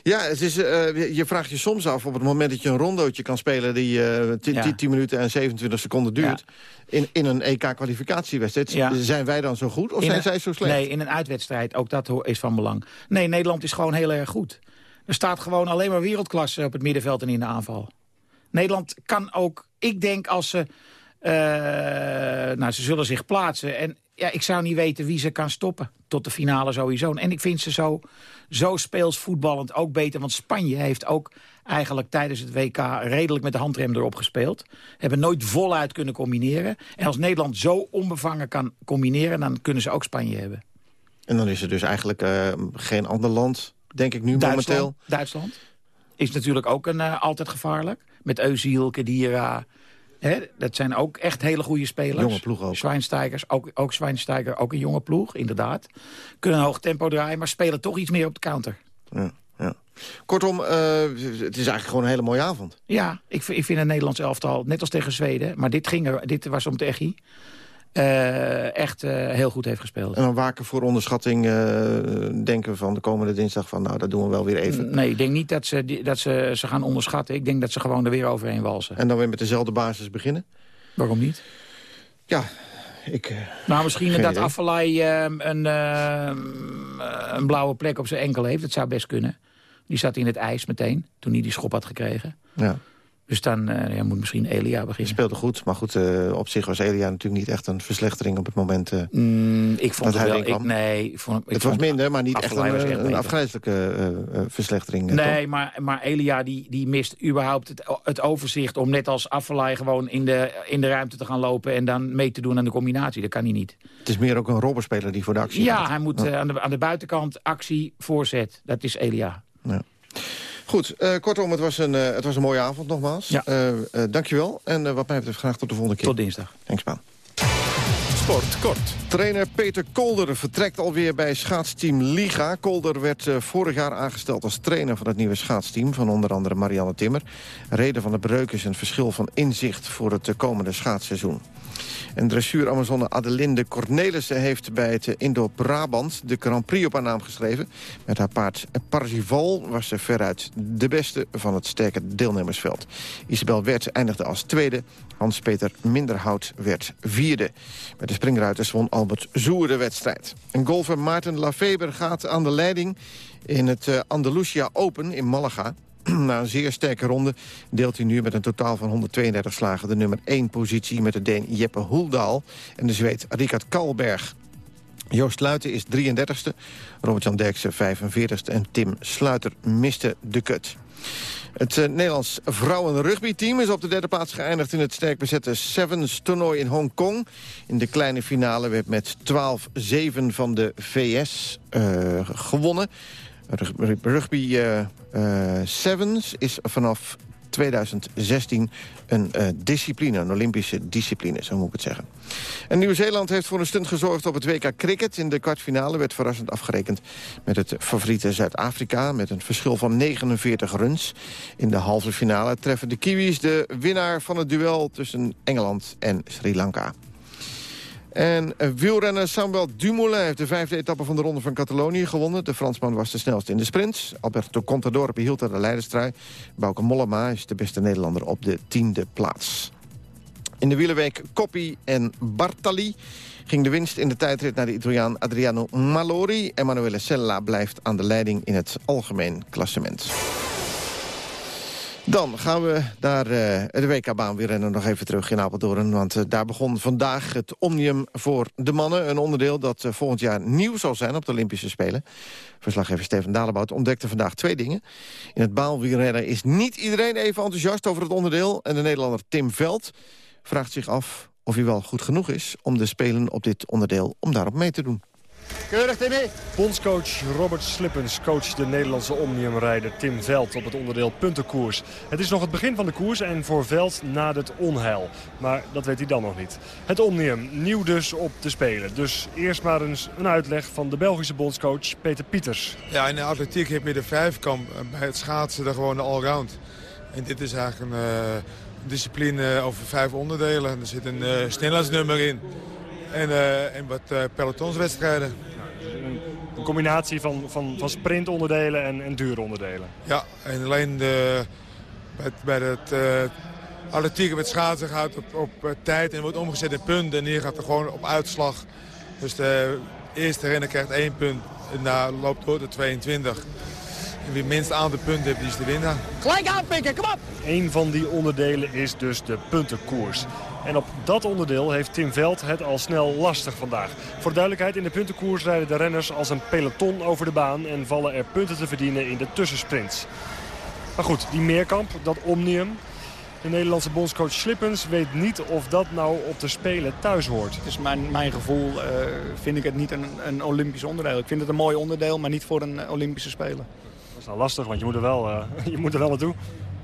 Ja, het is, uh, je vraagt je soms af op het moment dat je een rondootje kan spelen... die uh, 10, ja. 10, minuten en 27 seconden duurt... Ja. in, in een EK-kwalificatiewedstrijd. Ja. Zijn wij dan zo goed of in zijn een, zij zo slecht? Nee, in een uitwedstrijd, ook dat is van belang. Nee, Nederland is gewoon heel erg goed. Er staat gewoon alleen maar wereldklasse op het middenveld en in de aanval. Nederland kan ook, ik denk als ze... Uh, nou, ze zullen zich plaatsen. En ja, ik zou niet weten wie ze kan stoppen. Tot de finale sowieso. En ik vind ze zo, zo speels voetballend ook beter. Want Spanje heeft ook eigenlijk tijdens het WK redelijk met de handrem erop gespeeld. Hebben nooit voluit kunnen combineren. En als Nederland zo onbevangen kan combineren... dan kunnen ze ook Spanje hebben. En dan is er dus eigenlijk uh, geen ander land, denk ik nu Duitsland, momenteel. Duitsland is natuurlijk ook een, uh, altijd gevaarlijk. Met Eusiel, Kedira, Hè, dat zijn ook echt hele goede spelers. Jonge ploeg ook. Schweinsteigers, ook, ook Schweinsteiger, ook een jonge ploeg, inderdaad. Kunnen een hoog tempo draaien, maar spelen toch iets meer op de counter. Ja, ja. Kortom, uh, het is eigenlijk gewoon een hele mooie avond. Ja, ik, ik vind het Nederlands elftal, net als tegen Zweden... maar dit, ging er, dit was om het echi... Uh, echt uh, heel goed heeft gespeeld. En dan waken voor onderschatting uh, denken van de komende dinsdag van... nou, dat doen we wel weer even. Nee, ik denk niet dat ze, dat ze ze gaan onderschatten. Ik denk dat ze gewoon er weer overheen walsen. En dan weer met dezelfde basis beginnen? Waarom niet? Ja, ik... Nou, misschien dat Affelay een, een blauwe plek op zijn enkel heeft. Dat zou best kunnen. Die zat in het ijs meteen, toen hij die schop had gekregen. Ja. Dus dan uh, ja, moet misschien Elia beginnen. Speelde goed, maar goed, uh, op zich was Elia natuurlijk niet echt een verslechtering op het moment uh, mm, ik vond het wel, ik, nee, ik vond, ik Het was minder, maar niet echt een, echt een afgrijzelijke verslechtering. Nee, maar, maar Elia die, die mist überhaupt het, het overzicht om net als Affelay gewoon in de, in de ruimte te gaan lopen en dan mee te doen aan de combinatie. Dat kan hij niet. Het is meer ook een robberspeler die voor de actie Ja, gaat. hij moet aan, de, aan de buitenkant actie, voorzet. Dat is Elia. Ja. Goed, uh, kortom, het was, een, uh, het was een mooie avond nogmaals. Ja. Uh, dankjewel. En wat mij betreft graag tot de volgende keer. Tot dinsdag. Thanks, Baan. Sport kort. Trainer Peter Kolder vertrekt alweer bij schaatsteam Liga. Kolder werd vorig jaar aangesteld als trainer van het nieuwe schaatsteam... van onder andere Marianne Timmer. Reden van de breuk is een verschil van inzicht voor het komende schaatsseizoen. En dressuur-Amazone Adelinde Cornelissen heeft bij het Indo-Brabant... de Grand Prix op haar naam geschreven. Met haar paard Parzival was ze veruit de beste van het sterke deelnemersveld. Isabel Wert eindigde als tweede. Hans-Peter Minderhout werd vierde. Met de springruiters won Albert Zoer de wedstrijd. En golfer Maarten Lafeber gaat aan de leiding in het Andalusia Open in Malaga. Na een zeer sterke ronde deelt hij nu met een totaal van 132 slagen... de nummer 1 positie met de Deen Jeppe Hoeldaal en de Zweed Rikard Kalberg. Joost Luiten is 33ste, Robert-Jan Derksen 45ste... en Tim Sluiter miste de kut. Het uh, Nederlands vrouwenrugbyteam is op de derde plaats geëindigd... in het sterk bezette Sevens toernooi in Hongkong. In de kleine finale werd met 12-7 van de VS uh, gewonnen. Rugby uh, uh, Sevens is vanaf 2016 een uh, discipline, een Olympische discipline, zo moet ik het zeggen. En Nieuw-Zeeland heeft voor een stunt gezorgd op het WK Cricket. In de kwartfinale werd verrassend afgerekend met het favoriete Zuid-Afrika... met een verschil van 49 runs. In de halve finale treffen de Kiwis de winnaar van het duel tussen Engeland en Sri Lanka. En wielrenner Samuel Dumoulin heeft de vijfde etappe van de Ronde van Catalonië gewonnen. De Fransman was de snelste in de sprint. Alberto Contador behield er de leiderstrui. Bauke Mollema is de beste Nederlander op de tiende plaats. In de wielerweek Coppi en Bartali ging de winst in de tijdrit naar de Italiaan Adriano Malori. Emanuele Sella blijft aan de leiding in het algemeen klassement. Dan gaan we naar uh, de WK-baan weer nog even terug in Apeldoorn. Want uh, daar begon vandaag het Omnium voor de mannen. Een onderdeel dat uh, volgend jaar nieuw zal zijn op de Olympische Spelen. Verslaggever Steven Dalebout ontdekte vandaag twee dingen. In het baalwielrennen is niet iedereen even enthousiast over het onderdeel. En de Nederlander Tim Veld vraagt zich af of hij wel goed genoeg is... om de Spelen op dit onderdeel om daarop mee te doen. Keurig, Timmy. Bondscoach Robert Slippens coacht de Nederlandse omniumrijder Tim Veld op het onderdeel puntenkoers. Het is nog het begin van de koers en voor Veld na het onheil. Maar dat weet hij dan nog niet. Het omnium, nieuw dus op te spelen. Dus eerst maar eens een uitleg van de Belgische bondscoach Peter Pieters. Ja, in de atletiek heb je de vijfkamp. Bij het schaatsen de gewoon de allround. En dit is eigenlijk een uh, discipline over vijf onderdelen. Er zit een uh, snelheidsnummer in. En, uh, en wat uh, pelotonswedstrijden. Een combinatie van, van, van sprintonderdelen en, en duuronderdelen. Ja, en alleen de, bij, bij het uh, atletiek met schaatsen gaat op, op tijd en wordt omgezet in punten. En hier gaat er gewoon op uitslag. Dus de eerste renner krijgt één punt en daar loopt door de 22. En wie het minste aantal punten heeft, die is de winnaar. Gelijk aanpikken, kom op! Een van die onderdelen is dus de puntenkoers. En op dat onderdeel heeft Tim Veld het al snel lastig vandaag. Voor de duidelijkheid, in de puntenkoers rijden de renners als een peloton over de baan... en vallen er punten te verdienen in de tussensprints. Maar goed, die meerkamp, dat omnium... De Nederlandse bondscoach Slippens weet niet of dat nou op de Spelen thuis hoort. Het is mijn, mijn gevoel uh, vind ik het niet een, een Olympisch onderdeel. Ik vind het een mooi onderdeel, maar niet voor een Olympische Spelen. Dat is nou lastig, want je moet er wel, uh, je moet er wel naartoe.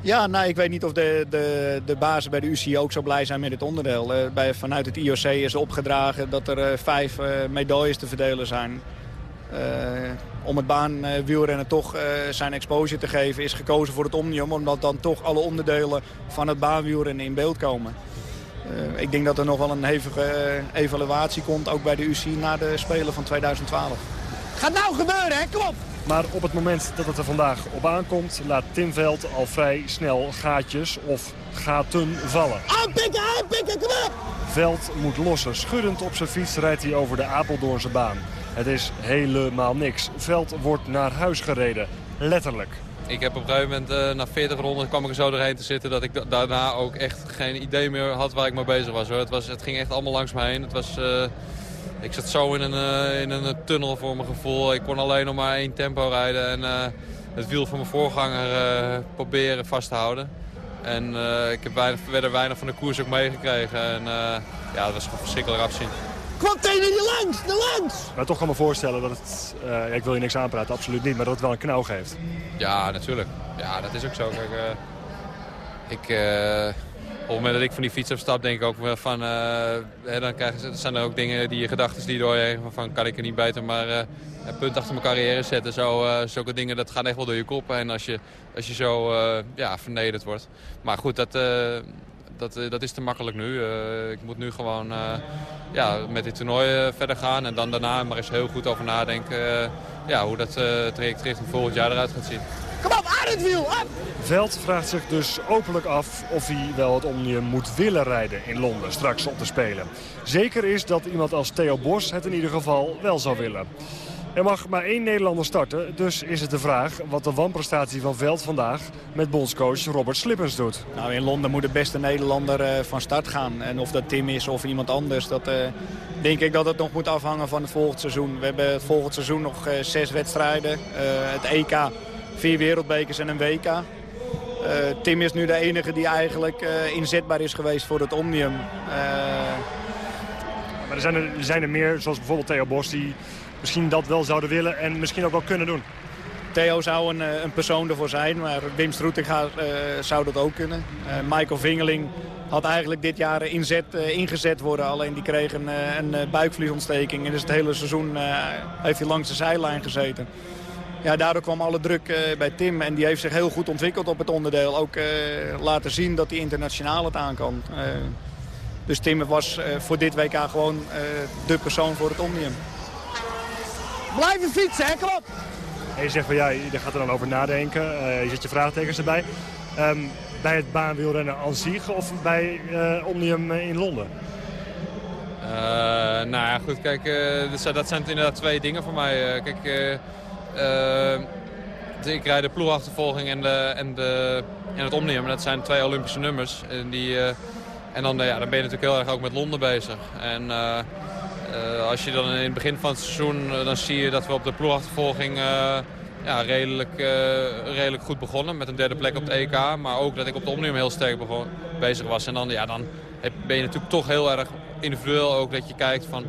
Ja, nou, ik weet niet of de, de, de bazen bij de UCI ook zo blij zijn met dit onderdeel. Uh, bij, vanuit het IOC is opgedragen dat er uh, vijf uh, medailles te verdelen zijn. om het baanwielrennen toch zijn exposure te geven is gekozen voor het Omnium. Omdat dan toch alle onderdelen van het baanwielrennen in beeld komen. ik denk dat er nog wel een hevige evaluatie komt, ook bij de UCI, na de Spelen van 2012. Gaat nou gebeuren, hè? Kom op! Maar op het moment dat het er vandaag op aankomt... laat Tim Veld al vrij snel gaatjes of gaten vallen. Aanpikken, aanpikken, kom op! Veld moet lossen. Schuddend op zijn fiets rijdt hij over de Apeldoornse baan. Het is helemaal niks. Veld wordt naar huis gereden. Letterlijk. Ik heb op een gegeven moment, uh, na 40 ronden kwam ik er zo doorheen te zitten... dat ik daarna ook echt geen idee meer had waar ik mee bezig was. Hoor. Het, was het ging echt allemaal langs me heen. Het was... Uh, ik zat zo in een, uh, in een tunnel voor mijn gevoel. Ik kon alleen nog maar één tempo rijden en uh, het wiel van mijn voorganger uh, proberen vast te houden. En ik heb weinig, verder weinig van de koers ook meegekregen. En ja, dat was gewoon verschrikkelijk afzien. Kwam tegen je langs, de langs! Maar toch kan me voorstellen dat het, ik wil je niks aanpraten, absoluut niet, maar dat het wel een knauw geeft. Ja, natuurlijk. Ja, dat is ook zo. Kijk, ik op het moment dat ik van die fiets afstap, denk ik ook van... Uh, dan krijgen, zijn er ook dingen, die je gedachten die door je van, kan ik er niet beter maar uh, een punt achter mijn carrière zetten. Zo, uh, zulke dingen, dat gaat echt wel door je kop. En als je, als je zo ja, vernederd wordt. Maar goed, dat, dat, dat is te makkelijk nu. ik moet nu gewoon ja, met dit toernooi verder gaan. En dan daarna maar eens heel goed over nadenken ja, hoe dat traject richting volgend jaar eruit gaat zien. Kom op, aan het wiel, op! Veld vraagt zich dus openlijk af of hij wel het Omnium moet willen rijden in Londen straks op te spelen. Zeker is dat iemand als Theo Bos het in ieder geval wel zou willen. Er mag maar één Nederlander starten, dus is het de vraag wat de wanprestatie van Veld vandaag met bondscoach Robert Slippers doet. Nou, in Londen moet de beste Nederlander uh, van start gaan. En of dat Tim is of iemand anders, dat uh, denk ik dat het nog moet afhangen van het volgend seizoen. We hebben het volgend seizoen nog uh, zes wedstrijden. het EK vier wereldbekers en een WK. Uh, Tim is nu de enige die eigenlijk uh, inzetbaar is geweest voor het Omnium. Uh... Maar er zijn er, er zijn er meer, zoals bijvoorbeeld Theo Bos, die misschien dat wel zouden willen en misschien ook wel kunnen doen. Theo zou een, een persoon ervoor zijn, maar Wim Stroetinga uh, zou dat ook kunnen. Uh, Michael Vingeling had eigenlijk dit jaar inzet, uh, ingezet worden. Alleen die kreeg een, een buikvliesontsteking en dus het hele seizoen heeft hij langs de zijlijn gezeten ja, daardoor kwam alle druk uh, bij Tim. En die heeft zich heel goed ontwikkeld op het onderdeel. Ook uh, laten zien dat hij internationaal het aan kan. Uh, dus Tim was voor dit WK gewoon de persoon voor het Omnium. Blijven fietsen, hè? Kom op! En je zegt van ja, je gaat er dan over nadenken. je zet je vraagtekens erbij. Um, bij het baanwielrennen aan zich of bij Omnium in Londen? nou ja, goed, kijk, dat zijn inderdaad twee dingen voor mij. kijk, uh, ik rijd de ploegachtervolging en, en, de, en het Omnium. En dat zijn twee Olympische nummers. En, die, uh, en dan, ja, dan ben je natuurlijk heel erg ook met Londen bezig. En uh, als je dan in het begin van het seizoen... dan zie je dat we op de ploegachtervolging ja, redelijk, redelijk goed begonnen. Met een derde plek op het EK. Maar ook dat ik op de Omnium heel sterk bezig was. En dan, ja, dan ben je natuurlijk toch heel erg individueel ook dat je kijkt van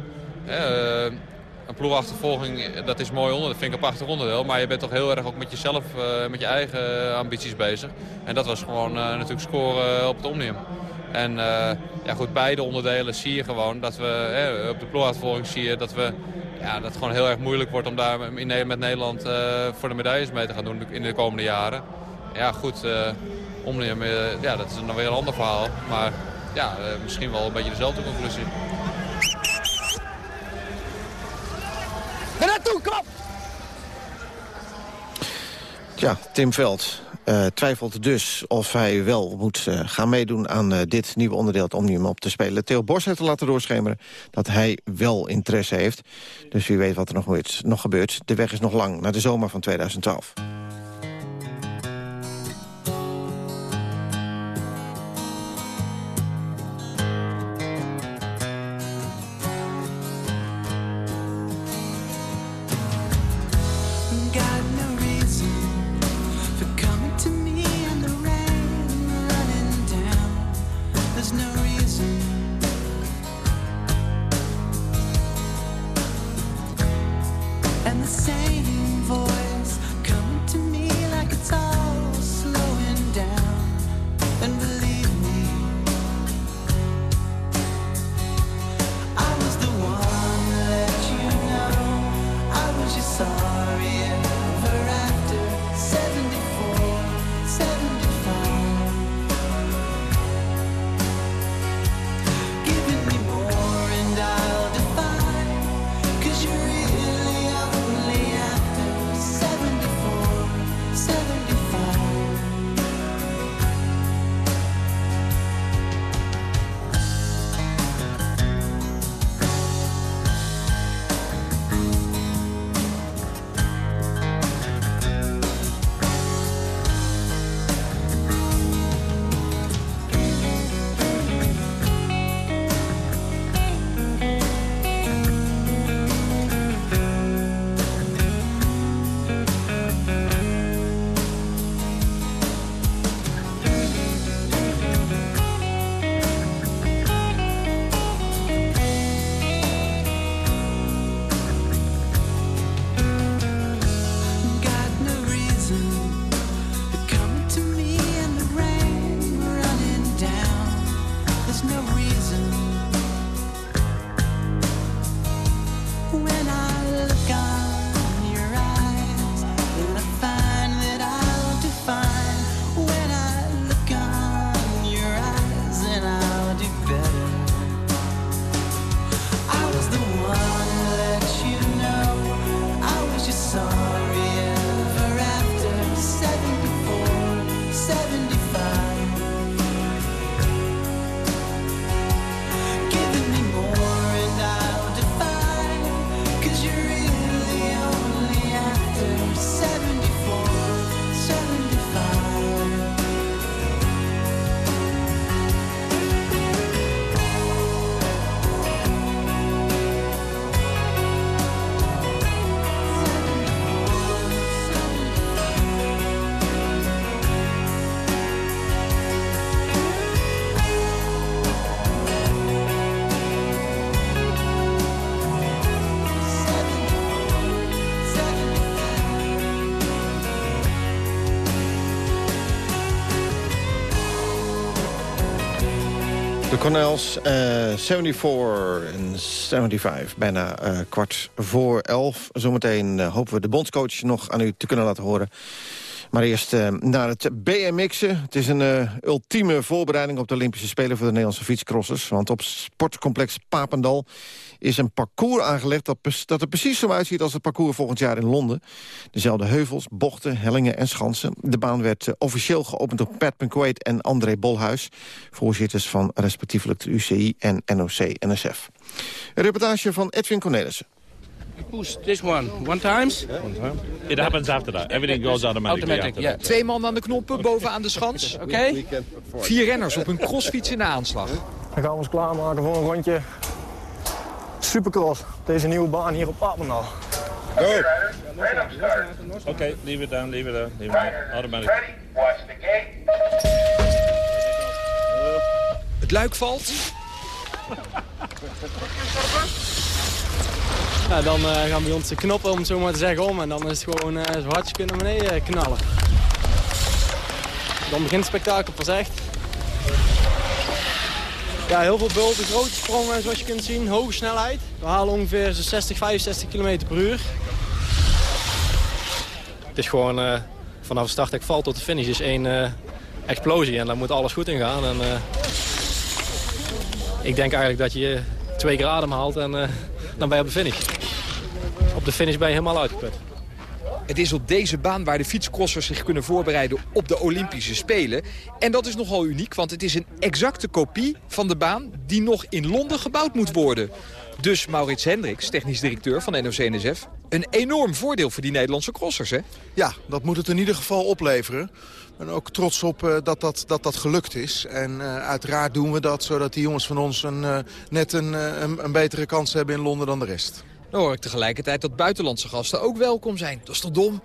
een ploegachtervolging, dat is mooi onder, dat vind ik een prachtig onderdeel. Maar je bent toch heel erg ook met jezelf, uh, met je eigen ambities bezig. En dat was gewoon uh, natuurlijk scoren op het Omnium. En uh, ja, goed, beide onderdelen zie je gewoon dat we, op de ploegachtervolging zie je dat we ja, dat het gewoon heel erg moeilijk wordt om daar in, met Nederland voor de medailles mee te gaan doen in de komende jaren. Ja goed, Omnium, ja, dat is dan weer een ander verhaal. Maar ja, misschien wel een beetje dezelfde conclusie. En naartoe, kom Ja, Tim Veld uh, twijfelt dus of hij wel moet uh, gaan meedoen aan uh, dit nieuwe onderdeel, het Omnium, op te spelen. Theo Bos heeft laten doorschemeren dat hij wel interesse heeft. Dus wie weet wat er nog, nog gebeurt. De weg is nog lang, naar de zomer van 2012. Cornels, uh, 74 en 75, bijna uh, kwart voor elf. Zometeen uh, hopen we de bondscoach nog aan u te kunnen laten horen. Maar eerst uh, naar het BMX'en. Het is een uh, ultieme voorbereiding op de Olympische Spelen... voor de Nederlandse fietscrossers. Want op sportcomplex Papendal is een parcours aangelegd... Dat, dat er precies zo uitziet als het parcours volgend jaar in Londen. Dezelfde heuvels, bochten, hellingen en schansen. De baan werd uh, officieel geopend door Pat McQuaid en André Bolhuis... voorzitters van respectievelijk de UCI en NOC-NSF. Een reportage van Edwin Cornelissen. Push this one. One times? One time. It happens after that. Everything goes automatically Automatic, yeah. Twee man aan de knoppen, bovenaan de schans. Oké. Vier renners op hun crossfiets in de aanslag. Dan gaan we ons klaarmaken voor een rondje Supercross. Deze nieuwe baan hier op Papendal. Go! Oké, okay, leave it down, leave it down. Leave it down. Automatic. Het luik valt. Ja, dan uh, gaan bij ons knoppen, om zo maar te zeggen, om. En dan is het gewoon uh, zo hard je kunt naar beneden knallen. Dan begint het spektakel pas echt. Ja, heel veel bulten, grote sprongen zoals je kunt zien, hoge snelheid. We halen ongeveer 60, 65 km per uur. Het is gewoon vanaf de start ik val tot de finish is één explosie. En daar moet alles goed in gaan. En, ik denk eigenlijk dat je twee keer adem haalt en dan ben je op de finish. De finish ben je helemaal uitgeput. Het is op deze baan waar de fietscrossers zich kunnen voorbereiden op de Olympische Spelen. En dat is nogal uniek, want het is een exacte kopie van de baan die nog in Londen gebouwd moet worden. Dus Maurits Hendricks, technisch directeur van NOC-NSF... een enorm voordeel voor die Nederlandse crossers, hè? Ja, dat moet het in ieder geval opleveren. En ook trots op uh, dat, dat, dat dat gelukt is. En uh, uiteraard doen we dat zodat die jongens van ons een, uh, net een, een, een betere kans hebben in Londen dan de rest. Dan hoor ik tegelijkertijd dat buitenlandse gasten ook welkom zijn. Dat is toch dom?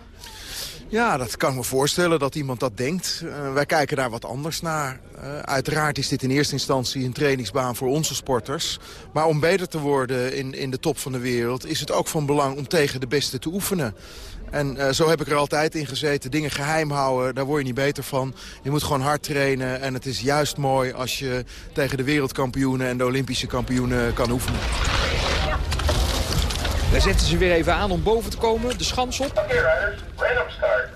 Ja, dat kan ik me voorstellen dat iemand dat denkt. Uh, wij kijken daar wat anders naar. Uh, uiteraard is dit in eerste instantie een trainingsbaan voor onze sporters. Maar om beter te worden in, in de top van de wereld... is het ook van belang om tegen de beste te oefenen. En uh, zo heb ik er altijd in gezeten. Dingen geheim houden, daar word je niet beter van. Je moet gewoon hard trainen. En het is juist mooi als je tegen de wereldkampioenen... en de Olympische kampioenen kan oefenen. Daar zetten ze weer even aan om boven te komen, de schans op.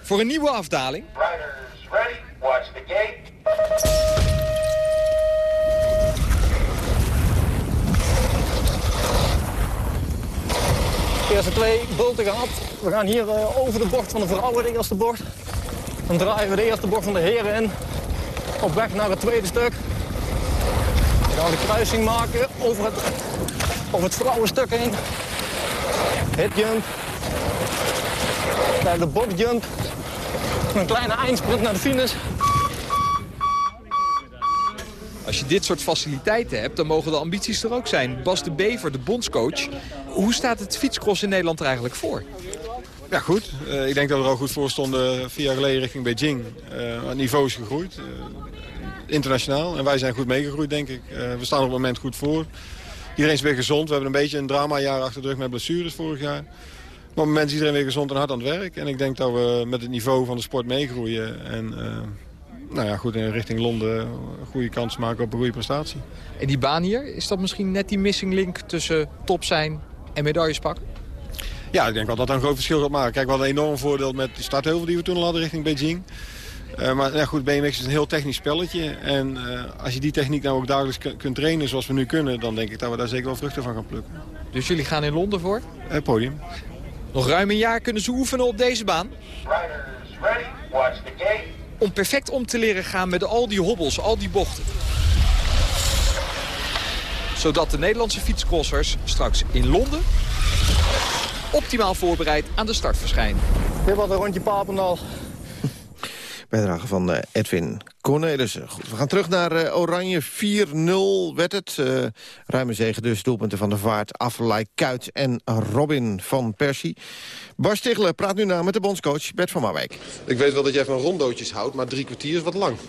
Voor een nieuwe afdaling. Eerste twee bulten gehad. We gaan hier uh, over de bocht van de vrouwen, de eerste bocht. Dan draaien we de eerste bocht van de heren in. Op weg naar het tweede stuk. Dan gaan we de kruising maken over het, over het vrouwenstuk heen. Hit jump. Bij de bob-jump. Een kleine eindsprint naar de finish. Als je dit soort faciliteiten hebt, dan mogen de ambities er ook zijn. Bas de Bever, de bondscoach. Hoe staat het fietscross in Nederland er eigenlijk voor? Ja, goed. Uh, ik denk dat we er al goed voor stonden vier jaar geleden richting Beijing. Uh, het niveau is gegroeid. Uh, internationaal. En wij zijn goed meegegroeid, denk ik. we staan op het moment goed voor. Iedereen is weer gezond. We hebben een beetje een dramajaar achter de rug met blessures vorig jaar. Maar op het moment is iedereen weer gezond en hard aan het werk. En ik denk dat we met het niveau van de sport meegroeien. En uh, nou ja, goed, in richting Londen een goede kans maken op een goede prestatie. En die baan hier, is dat misschien net die missing link tussen top zijn en medailles pakken? Ja, ik denk wel dat dat een groot verschil gaat maken. Kijk, we hadden een enorm voordeel met die startheuvel die we toen al hadden richting Beijing. Uh, maar ja, goed, BMX is een heel technisch spelletje. En uh, als je die techniek nou ook dagelijks kunt trainen zoals we nu kunnen... dan denk ik dat we daar zeker wel vruchten van gaan plukken. Dus jullie gaan in Londen voor? Het podium. Nog ruim een jaar kunnen ze oefenen op deze baan. Riders, ready, watch the gate. Om perfect om te leren gaan met al die hobbels, al die bochten. Zodat de Nederlandse fietscrossers straks in Londen... optimaal voorbereid aan de start verschijnen. Dit was een rondje Papendal. Bijdrage van uh, Edwin Cornelissen. Goed, we gaan terug naar uh, Oranje. 4-0 werd het. Uh, ruime zegen dus. Doelpunten van de Vaart, Affelay, Kuit en Robin van Persie. Bas Stigler praat nu na met de bondscoach Bert van Marwijk. Ik weet wel dat jij van rondootjes houdt, maar drie kwartier is wat lang.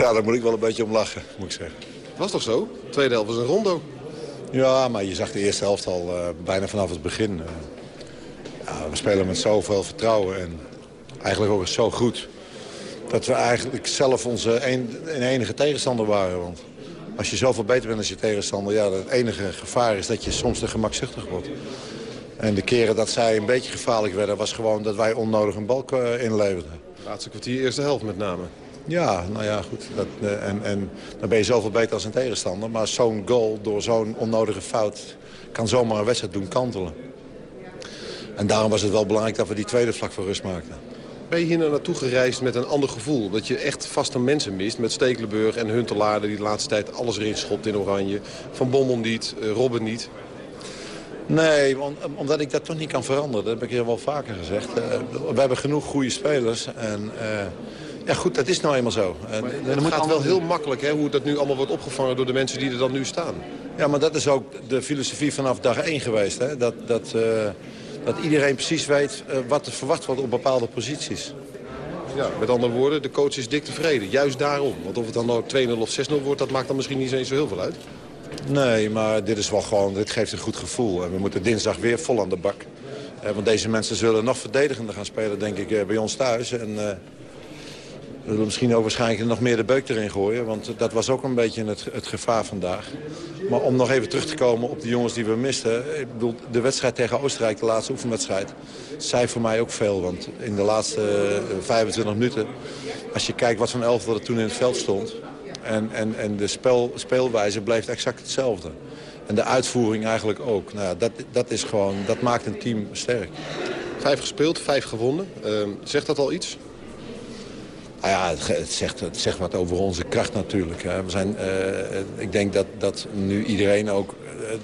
ja, daar moet ik wel een beetje om lachen, moet ik zeggen. Was toch zo? De tweede helft was een rondo. Ja, maar je zag de eerste helft al bijna vanaf het begin... Ja, we spelen met zoveel vertrouwen en eigenlijk ook zo goed. dat we eigenlijk zelf onze een, enige tegenstander waren. Want als je zoveel beter bent als je tegenstander... ja, het enige gevaar is dat je soms te gemakzuchtig wordt. En de keren dat zij een beetje gevaarlijk werden... was gewoon dat wij onnodig een balk uh, inleverden. Laatste kwartier, eerste helft met name. Ja, nou ja, goed. Dat, uh, en, en dan ben je zoveel beter als een tegenstander. Maar zo'n goal door zo'n onnodige fout... kan zomaar een wedstrijd doen kantelen. En daarom was het wel belangrijk dat we die tweede vlak voor rust maakten. Ben je hier naartoe gereisd met een ander gevoel? Dat je echt vaste mensen mist met Stekelenburg en Huntelaarde... die de laatste tijd alles erin schopt in Oranje. Van Bommel niet, uh, Robben niet. Nee, omdat ik dat toch niet kan veranderen. Dat heb ik hier wel vaker gezegd. Uh, we hebben genoeg goede spelers. En, uh, ja goed, dat is nou eenmaal zo. En, het gaat wel heel makkelijk hè, hoe dat nu allemaal wordt opgevangen door de mensen die er dan nu staan. Ja, maar dat is ook de filosofie vanaf dag één geweest. Hè? Dat, dat, uh, dat iedereen precies weet wat er verwacht wordt op bepaalde posities. Ja, met andere woorden, de coach is dik tevreden. Juist daarom. Want of het dan nou 2-0 of 6-0 wordt, dat maakt dan misschien niet eens zo heel veel uit. Nee, maar dit is wel gewoon, dit geeft een goed gevoel. En we moeten dinsdag weer vol aan de bak. Eh, want deze mensen zullen nog verdedigender gaan spelen, denk ik, eh, bij ons thuis. En misschien ook waarschijnlijk nog meer de beuk erin gooien. Want dat was ook een beetje het, het gevaar vandaag. Maar om nog even terug te komen op de jongens die we misten. Ik bedoel, de wedstrijd tegen Oostenrijk, de laatste oefenwedstrijd... zei voor mij ook veel. Want in de laatste 25 minuten... als je kijkt wat voor elftal er toen in het veld stond... En, en, en de spel, speelwijze blijft exact hetzelfde. En de uitvoering eigenlijk ook. Nou, dat, dat, is gewoon, dat maakt een team sterk. Vijf gespeeld, vijf gewonnen. Uh, zegt dat al iets? Nou ja, het, zegt, zegt wat over onze kracht natuurlijk. We zijn, uh, ik denk dat, dat nu iedereen ook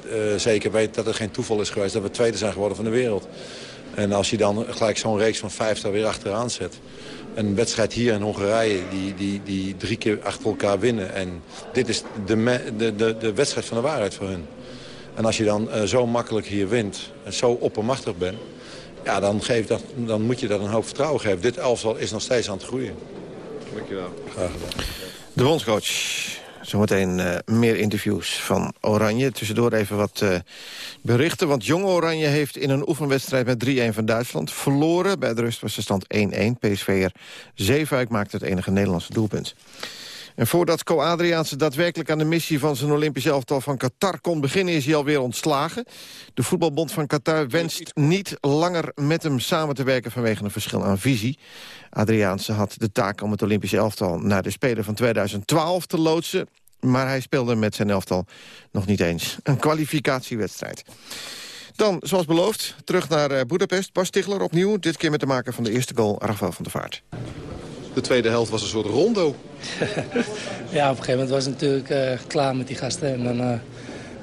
uh, zeker weet dat het geen toeval is geweest... dat we tweede zijn geworden van de wereld. En als je dan gelijk zo'n reeks van vijf daar weer achteraan zet een wedstrijd hier in Hongarije die, die, die drie keer achter elkaar winnen. En dit is de, de, de, wedstrijd van de waarheid voor hun. En als je dan zo makkelijk hier wint en zo oppermachtig bent... Ja, dan, dat, dan moet je dat een hoop vertrouwen geven. Dit elftal is nog steeds aan het groeien. Dankjewel. Graag gedaan. De bondscoach Zometeen uh, meer interviews van Oranje. Tussendoor even wat uh, berichten. Want Jong Oranje heeft in een oefenwedstrijd met 3-1 van Duitsland verloren. Bij de rust was de stand 1-1. PSV'er Zeefuik maakte het enige Nederlandse doelpunt. En voordat Co Adriaanse daadwerkelijk aan de missie van zijn Olympisch elftal van Qatar kon beginnen, is hij alweer ontslagen. De voetbalbond van Qatar wenst niet langer met hem samen te werken vanwege een verschil aan visie. Adriaanse had de taak om het Olympisch elftal naar de Spelen van 2012 te loodsen. Maar hij speelde met zijn elftal nog niet eens een kwalificatiewedstrijd. Dan, zoals beloofd, terug naar uh, Budapest. Bas Stigler opnieuw, dit keer met de maker van de eerste goal, Rafael van der Vaart. De tweede helft was een soort rondo. ja, op een gegeven moment was het natuurlijk uh, klaar met die gasten. En dan uh,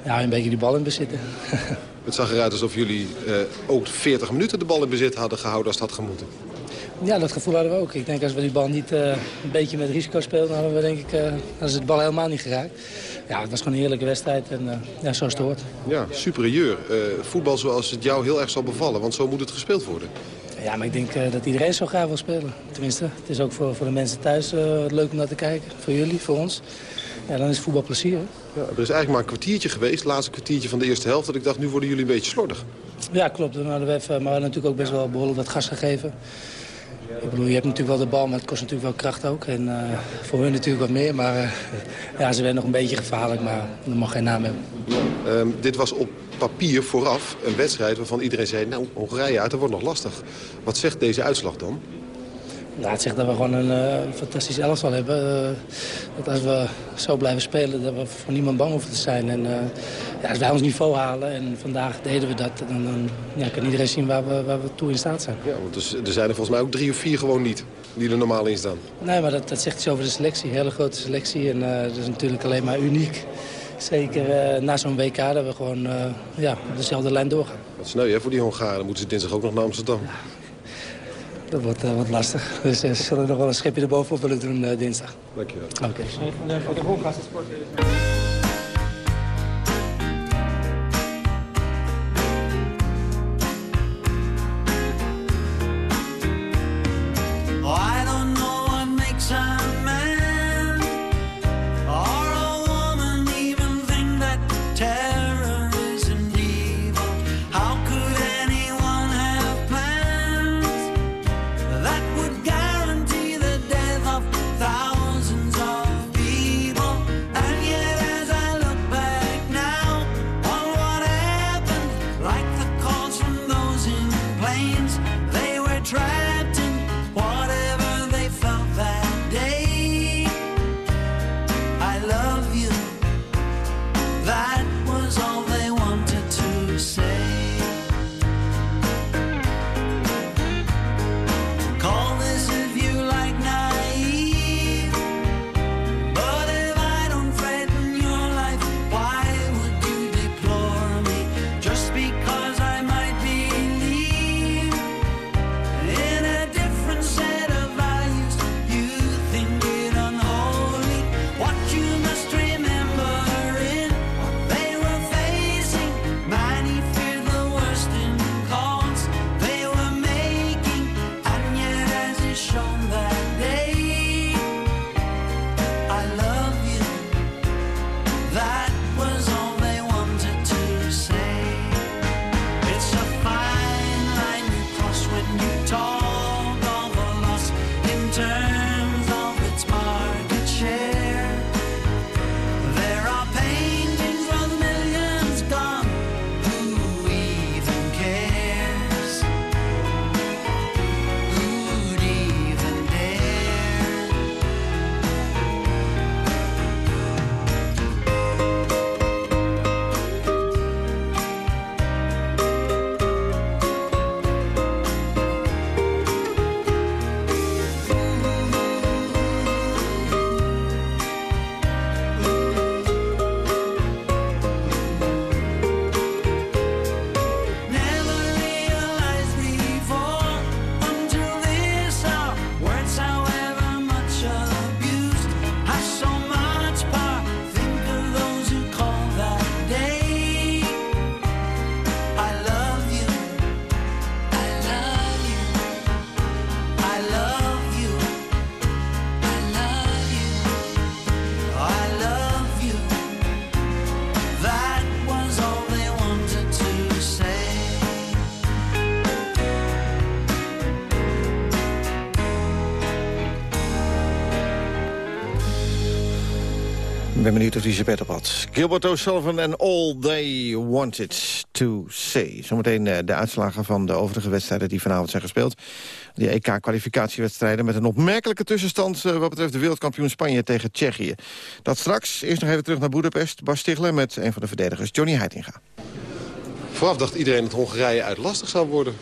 ja, een beetje die bal in bezitten. het zag eruit alsof jullie uh, ook 40 minuten de bal in bezit hadden gehouden als dat had gemoeten. Ja, dat gevoel hadden we ook. Ik denk als we die bal niet een beetje met risico speelden... hadden we denk ik, dan is het bal helemaal niet geraakt. Ja, het was gewoon een heerlijke wedstrijd en ja, zo is het hoort. Ja, superieur. voetbal zoals het jou heel erg zal bevallen, want zo moet het gespeeld worden. Ja, maar ik denk uh, dat iedereen zo graag wil spelen. Tenminste, het is ook voor, voor de mensen thuis uh, leuk om naar te kijken. Voor jullie, voor ons. Ja, dan is voetbal plezier. Ja, er is eigenlijk maar een kwartiertje geweest, het laatste kwartiertje van de eerste helft... dat ik dacht, nu worden jullie een beetje slordig. Ja, klopt. Maar we hebben, maar we hebben natuurlijk ook best wel behoorlijk wat gas gegeven. Je hebt natuurlijk wel de bal, maar het kost natuurlijk wel kracht ook. En uh, voor hun natuurlijk wat meer. Maar uh, ja, ze werden nog een beetje gevaarlijk, maar dat mag geen naam hebben. Um, dit was op papier vooraf een wedstrijd waarvan iedereen zei... nou, Hongarije uit, dat wordt nog lastig. Wat zegt deze uitslag dan? Nou, het zegt dat we gewoon een uh, fantastisch elftal hebben. Uh, dat als we zo blijven spelen, dat we voor niemand bang hoeven te zijn. En uh, ja, als wij ons niveau halen, en vandaag deden we dat... dan, dan ja, kan iedereen zien waar we, waar we toe in staat zijn. Ja, want dus, er zijn er volgens mij ook drie of vier gewoon niet die er normaal in staan. Nee, maar dat, dat zegt iets over de selectie. Een hele grote selectie. En dat is natuurlijk alleen maar uniek. Zeker uh, na zo'n WK dat we gewoon uh, ja, op dezelfde lijn doorgaan. Wat sneu hè, voor die Hongaren. Moeten ze dinsdag ook nog naar Amsterdam. Ja. Dat wordt uh, wat lastig. Dus ze zullen nog wel een schepje erbovenop willen doen dinsdag. Dankjewel. Oké. Okay. Ik ben benieuwd of hij zijn pet op had. Gilbert O'Sullivan en All They Wanted to Say. Zometeen eh, de uitslagen van de overige wedstrijden die vanavond zijn gespeeld. Die EK-kwalificatiewedstrijden met een opmerkelijke tussenstand... eh, wat betreft de wereldkampioen Spanje tegen Tsjechië. Dat straks. Eerst nog even terug naar Boedapest. Bas Stigler met een van de verdedigers, Johnny Heitinga. Vooraf dacht iedereen dat Hongarije uit lastig zou worden.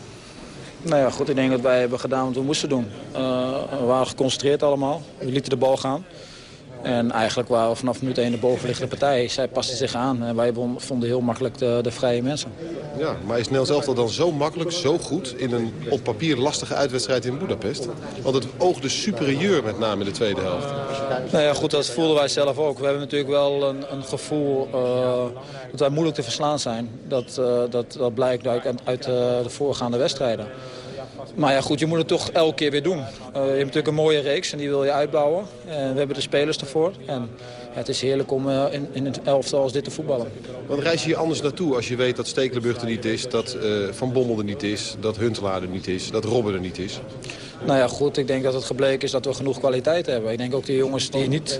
Nou ja, goed, ik denk dat wij hebben gedaan wat we moesten doen. Eh, we waren geconcentreerd allemaal. We lieten de bal gaan. En eigenlijk waren we vanaf minuut 1 de bovenliggende partij. Zij paste zich aan en wij vonden heel makkelijk de, de vrije mensen. Ja, maar is Nederlands elftal dan zo makkelijk, zo goed... in een op papier lastige uitwedstrijd in Budapest? Want het oogde superieur met name in de tweede helft. Nou ja, goed, dat voelden wij zelf ook. We hebben natuurlijk wel een, een gevoel eh, dat wij moeilijk te verslaan zijn. Dat, eh, dat, dat blijkt uit, uit eh, de voorgaande wedstrijden. Maar ja, goed, je moet het toch elke keer weer doen. Eh, je hebt natuurlijk een mooie reeks en die wil je uitbouwen. En we hebben de spelers ervoor. En ja, het is heerlijk om eh, in, in het elftal als dit te voetballen. Want reis je hier anders naartoe als je weet dat Stekelenburg er niet is... dat eh, Van Bommel er niet is, dat Huntelaar er niet is, dat Robben er niet is? Nou ja, goed, ik denk dat het gebleken is dat we genoeg kwaliteit hebben. Ik denk ook die jongens die niet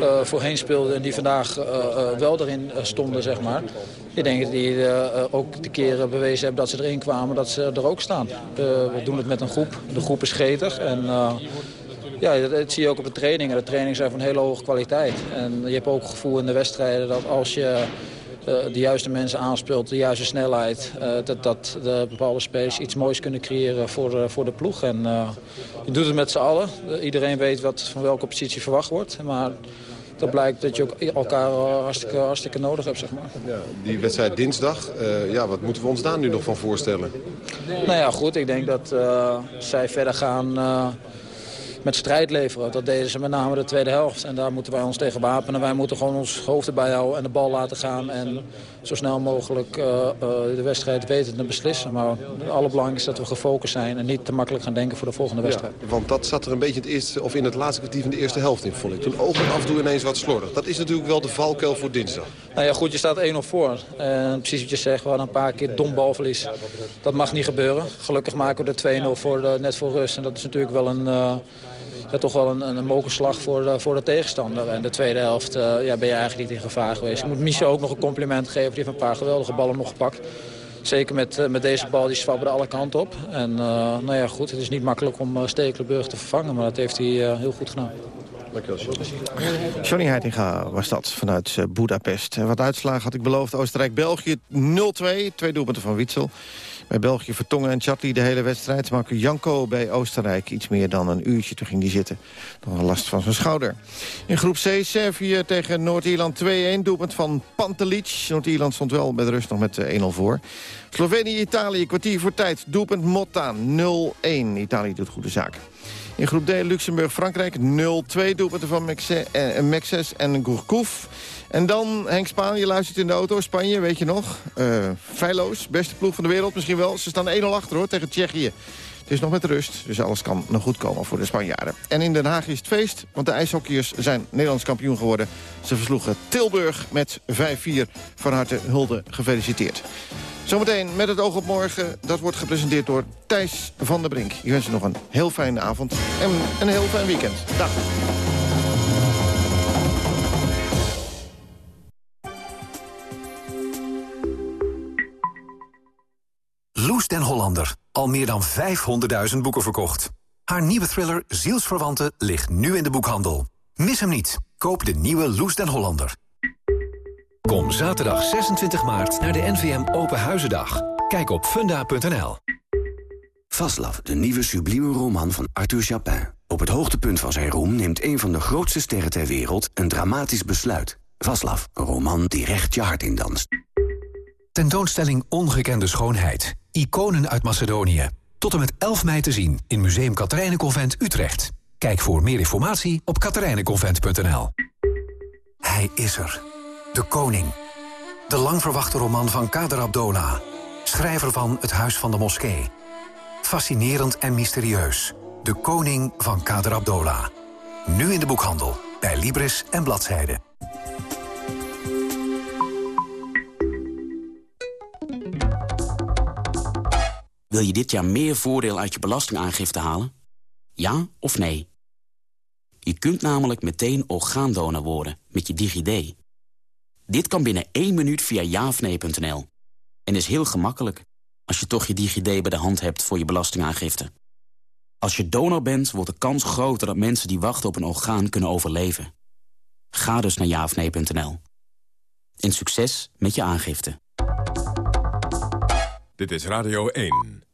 eh, voorheen speelden en die vandaag eh, eh, wel erin eh, stonden, zeg maar. Ik denk dat die eh, ook de keren bewezen hebben dat ze erin kwamen, dat ze er ook staan. We doen het met een groep. De groep is gretig en... eh, ja, dat, zie je ook op de trainingen. De trainingen zijn van hele hoge kwaliteit. En je hebt ook het gevoel in de wedstrijden dat als je eh, de juiste mensen aanspeelt, de juiste snelheid, dat, dat de bepaalde spelers iets moois kunnen creëren voor, de- voor de ploeg. En je doet het met z'n allen. Iedereen weet wat van welke positie verwacht wordt. Maar dat blijkt dat je ook elkaar hartstikke, hartstikke nodig hebt, zeg maar. Ja, die wedstrijd dinsdag, eh, ja, wat moeten we ons daar nu nog van voorstellen? Nou ja, goed. Ik denk dat eh, zij verder gaan eh, met strijd leveren. Dat deden ze met name de tweede helft. En daar moeten wij ons tegen wapenen. Wij moeten gewoon ons hoofd erbij houden en de bal laten gaan. En zo snel mogelijk eh, eh, de wedstrijd weten te beslissen. Maar het allerbelangrijkste is dat we gefocust zijn en niet te makkelijk gaan denken voor de volgende wedstrijd. Ja, want dat zat er een beetje in het, eerste, of in het laatste kwartier van de eerste helft in, vond ik. Toen oogde het af en toe ineens wat slordig. Dat is natuurlijk wel de valkuil voor dinsdag. Nou ja, goed, je staat 1-0 voor. En precies wat je zegt, we hadden een paar keer dom balverlies. Dat mag niet gebeuren. Gelukkig maken we de 2-0 voor de, net voor rust. En dat is natuurlijk wel een, eh, ja, toch wel een, een mokerslag voor de, voor de tegenstander. En de tweede helft eh, ja, ben je eigenlijk niet in gevaar geweest. Ik moet Michel ook nog een compliment geven. Die heeft een paar geweldige ballen nog gepakt. Zeker met, met deze bal, die zwabberde alle kanten op. En nou ja, goed, het is niet makkelijk om Stekelenburg te vervangen, maar dat heeft hij heel goed gedaan. Johnny Heitinga was dat vanuit uh, Budapest. En wat uitslagen had ik beloofd. Oostenrijk-België 0-2. Twee doelpunten van Witsel. Bij België Vertongen en Chatli de hele wedstrijd. Maken Janko bij Oostenrijk iets meer dan een uurtje. Toen ging hij zitten. Een last van zijn schouder. In groep C, Servië tegen Noord-Ierland 2-1. Doelpunt van Pantelic. Noord-Ierland stond wel met rust nog met 1-0 eh, voor. Slovenië-Italië, kwartier voor tijd. Doelpunt Motta 0-1. Italië doet goede zaken. In groep D Luxemburg-Frankrijk 0-2 doelpunten van Mexes eh, en Gourcouf. En dan Henk Spaan, je luistert in de auto. Spanje, weet je nog. Uh, beste ploeg van de wereld misschien wel. Ze staan 1-0 achter hoor, tegen Tsjechië. Het is nog met rust, dus alles kan nog goed komen voor de Spanjaarden. En in Den Haag is het feest, want de ijshockeyers zijn Nederlands kampioen geworden. Ze versloegen Tilburg met 5-4. Van harte hulde gefeliciteerd. Zometeen met het oog op morgen. Dat wordt gepresenteerd door Thijs van der Brink. Ik wens je nog een heel fijne avond en een heel fijn weekend. Dag. Al meer dan 500.000 boeken verkocht. Haar nieuwe thriller Zielsverwanten ligt nu in de boekhandel. Mis hem niet. Koop de nieuwe Loes den Hollander. Kom zaterdag 26 maart naar de NVM Open Huizendag. Kijk op funda.nl. Vaslav, de nieuwe sublieme roman van Arthur Chapin. Op het hoogtepunt van zijn roem neemt een van de grootste sterren ter wereld... een dramatisch besluit. Vaslav, een roman die recht je hart in danst. Tentoonstelling Ongekende Schoonheid. Iconen uit Macedonië. Tot en met 11 mei te zien in Museum Katerijnenconvent Utrecht. Kijk voor meer informatie op katerijnenconvent.nl. Hij is er. De Koning. De lang verwachte roman van Kader Abdola. Schrijver van Het Huis van de Moskee. Fascinerend en mysterieus. De Koning van Kader Abdola. Nu in de boekhandel. Bij Libris en Bladzijde. Wil je dit jaar meer voordeel uit je belastingaangifte halen? Ja of nee? Je kunt namelijk meteen orgaandonor worden met je DigiD. Dit kan binnen één minuut via jaafnee.nl. En is heel gemakkelijk als je toch je DigiD bij de hand hebt voor je belastingaangifte. Als je donor bent, wordt de kans groter dat mensen die wachten op een orgaan kunnen overleven. Ga dus naar jaafnee.nl. En succes met je aangifte. Dit is Radio 1.